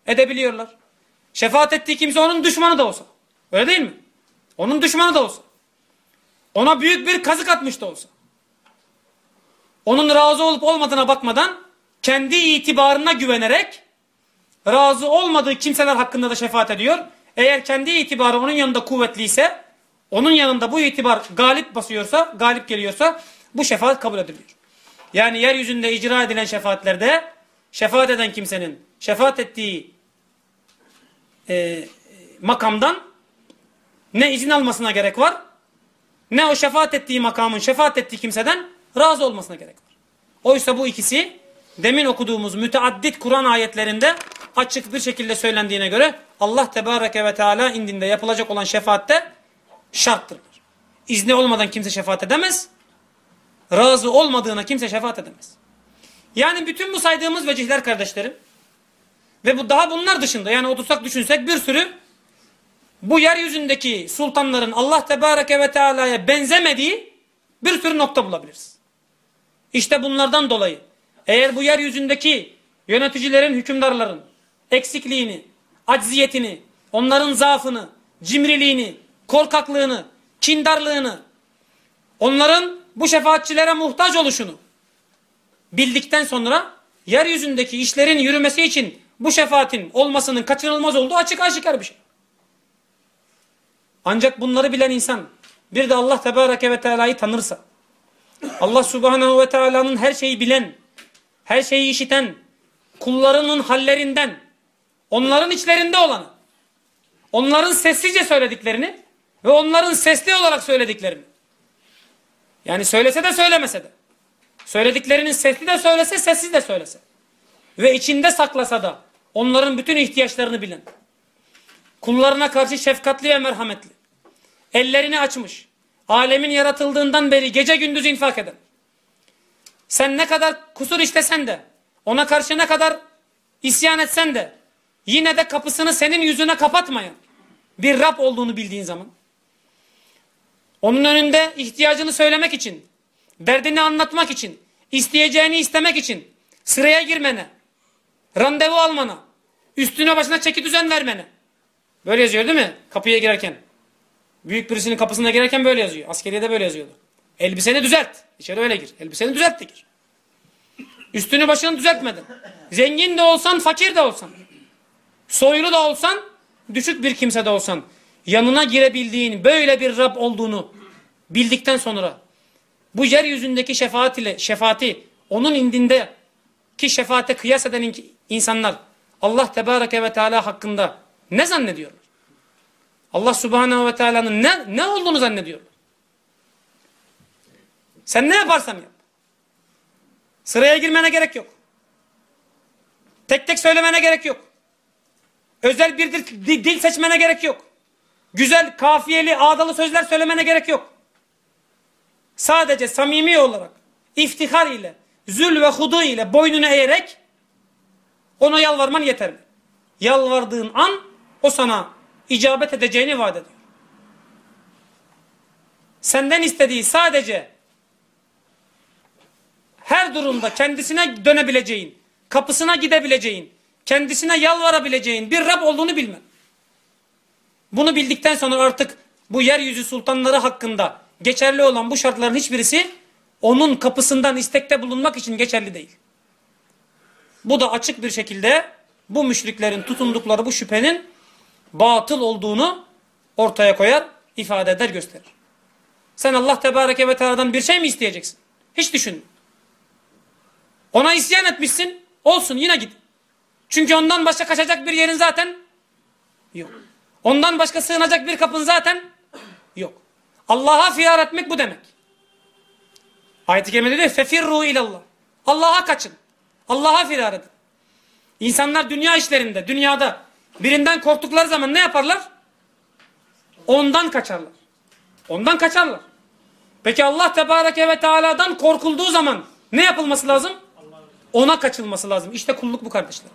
edebiliyorlar. Şefaat ettiği kimse onun düşmanı da olsa. Öyle değil mi? Onun düşmanı da olsa. Ona büyük bir kazık atmış da olsa. Onun razı olup olmadığına bakmadan kendi itibarına güvenerek razı olmadığı kimseler hakkında da şefaat ediyor. Eğer kendi itibarı onun yanında kuvvetliyse, onun yanında bu itibar galip basıyorsa, galip geliyorsa bu şefaat kabul ediliyor. Yani yeryüzünde icra edilen şefaatlerde şefaat eden kimsenin şefaat ettiği e, makamdan ne izin almasına gerek var, ne o şefaat ettiği makamın şefaat ettiği kimseden razı olmasına gerek var. Oysa bu ikisi demin okuduğumuz müteaddit Kur'an ayetlerinde açık bir şekilde söylendiğine göre Allah Tebareke ve Teala indinde yapılacak olan şefaatte şarttır. İzni olmadan kimse şefaat edemez. Razı olmadığına kimse şefaat edemez. Yani bütün bu saydığımız vecihler kardeşlerim ve bu daha bunlar dışında yani otursak düşünsek bir sürü bu yeryüzündeki sultanların Allah Tebareke ve Teala'ya benzemediği bir sürü nokta bulabiliriz. İşte bunlardan dolayı eğer bu yeryüzündeki yöneticilerin, hükümdarların eksikliğini, acziyetini, onların zaafını, cimriliğini, korkaklığını, kindarlığını, onların bu şefaatçilere muhtaç oluşunu bildikten sonra yeryüzündeki işlerin yürümesi için bu şefaatin olmasının kaçınılmaz olduğu açık aşikar bir şey. Ancak bunları bilen insan bir de Allah Tebareke ve Teala'yı tanırsa, Allah Subhanahu ve Teala'nın her şeyi bilen, her şeyi işiten, kullarının hallerinden, onların içlerinde olanı, onların sessizce söylediklerini ve onların sesli olarak söylediklerini, yani söylese de söylemese de, söylediklerinin sesli de söylese, sessiz de söylese. Ve içinde saklasa da onların bütün ihtiyaçlarını bilen, kullarına karşı şefkatli ve merhametli, ellerini açmış, alemin yaratıldığından beri gece gündüz infak eden, sen ne kadar kusur işlesen de, ona karşı ne kadar isyan etsen de, yine de kapısını senin yüzüne kapatmayan bir Rab olduğunu bildiğin zaman, onun önünde ihtiyacını söylemek için, derdini anlatmak için, isteyeceğini istemek için, sıraya girmene, randevu almana, üstüne başına çeki düzen vermene. Böyle yazıyor değil mi? Kapıya girerken. Büyük birisinin kapısına girerken böyle yazıyor. Askeriyede böyle yazıyordu. Elbiseni düzelt. İçeri öyle gir. Elbiseni düzelt de gir. Üstünü başını düzeltmedin. Zengin de olsan, fakir de olsan. Soylu da olsan, düşük bir kimse de olsan. Yanına girebildiğin böyle bir Rab olduğunu bildikten sonra bu yeryüzündeki şefaat ile şefaati onun indinde ki şefaate kıyas eden insanlar Allah Tebareke ve Teala hakkında ne zannediyorlar? Allah Subhanahu ve Teala'nın ne, ne olduğunu zannediyorlar. Sen ne yaparsan yap. Sıraya girmene gerek yok. Tek tek söylemene gerek yok. Özel bir dil, seçmene gerek yok. Güzel, kafiyeli, ağdalı sözler söylemene gerek yok. Sadece samimi olarak, iftihar ile, zül ve hudu ile boynunu eğerek ona yalvarman yeterli. Yalvardığın an o sana icabet edeceğini vaat ediyor. Senden istediği sadece her durumda kendisine dönebileceğin, kapısına gidebileceğin, kendisine yalvarabileceğin bir Rab olduğunu bilmen. Bunu bildikten sonra artık bu yeryüzü sultanları hakkında geçerli olan bu şartların hiçbirisi onun kapısından istekte bulunmak için geçerli değil. Bu da açık bir şekilde bu müşriklerin tutundukları bu şüphenin batıl olduğunu ortaya koyar, ifade eder, gösterir. Sen Allah Tebareke ve Teala'dan bir şey mi isteyeceksin? Hiç düşün. Ona isyan etmişsin, olsun yine git. Çünkü ondan başka kaçacak bir yerin zaten yok. Ondan başka sığınacak bir kapın zaten yok. Allah'a firar etmek bu demek. Ayet-i kerimede diyor fefirru ilallah. Allah'a kaçın. Allah'a firar edin. İnsanlar dünya işlerinde, dünyada birinden korktukları zaman ne yaparlar? Ondan kaçarlar. Ondan kaçarlar. Peki Allah Tebareke ve Teala'dan korkulduğu zaman ne yapılması lazım? Ona kaçılması lazım. İşte kulluk bu kardeşler.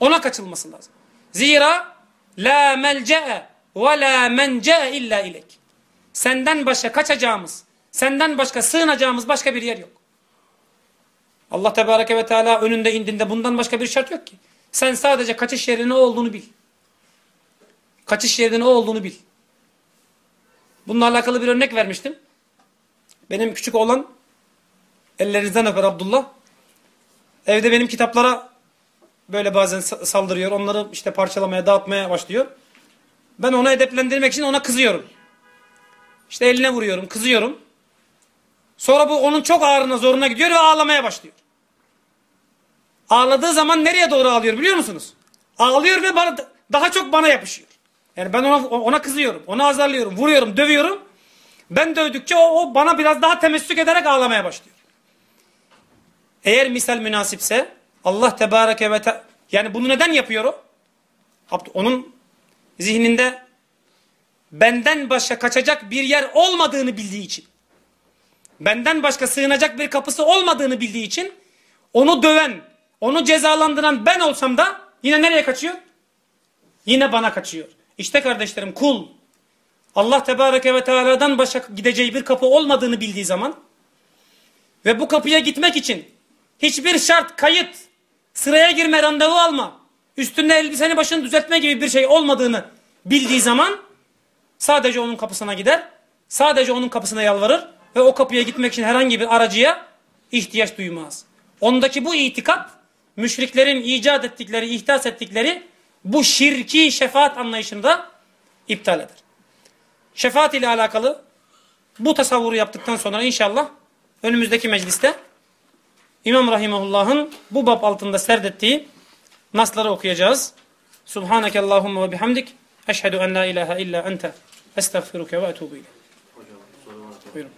Ona kaçılması lazım. Zira la melce'e ve la mence'e illa ilek. Senden başka kaçacağımız, senden başka sığınacağımız başka bir yer yok. Allah Tebareke ve Teala önünde indinde bundan başka bir şart yok ki. Sen sadece kaçış yerinin o olduğunu bil. Kaçış yerinin o olduğunu bil. Bununla alakalı bir örnek vermiştim. Benim küçük oğlan ellerinizden öper Abdullah. Evde benim kitaplara böyle bazen saldırıyor. Onları işte parçalamaya, dağıtmaya başlıyor. Ben onu edeplendirmek için ona kızıyorum. İşte eline vuruyorum, kızıyorum. Sonra bu onun çok ağrına, zoruna gidiyor ve ağlamaya başlıyor. Ağladığı zaman nereye doğru ağlıyor biliyor musunuz? Ağlıyor ve bana, daha çok bana yapışıyor. Yani ben ona, ona kızıyorum, ona azarlıyorum, vuruyorum, dövüyorum. Ben dövdükçe o, o bana biraz daha temessük ederek ağlamaya başlıyor. Eğer misal münasipse Allah tebareke ve te yani bunu neden yapıyor o? Onun zihninde benden başka kaçacak bir yer olmadığını bildiği için. Benden başka sığınacak bir kapısı olmadığını bildiği için onu döven, onu cezalandıran ben olsam da yine nereye kaçıyor? Yine bana kaçıyor. İşte kardeşlerim kul Allah Tebareke ve Teala'dan başka gideceği bir kapı olmadığını bildiği zaman ve bu kapıya gitmek için hiçbir şart, kayıt, sıraya girme, randevu alma, üstünde elbiseni başını düzeltme gibi bir şey olmadığını bildiği zaman sadece onun kapısına gider, sadece onun kapısına yalvarır ve o kapıya gitmek için herhangi bir aracıya ihtiyaç duymaz. Ondaki bu itikat, müşriklerin icat ettikleri, ihdas ettikleri bu şirki şefaat anlayışında iptal eder. Şefaat ile alakalı bu tasavvuru yaptıktan sonra inşallah önümüzdeki mecliste İmam Rahimahullah'ın bu bab altında serdettiği nasları okuyacağız. Subhaneke Allahumma ve bihamdik. Eşhedü en la ilahe illa ente. Estağfiruke ve etubu ile. Buyurun.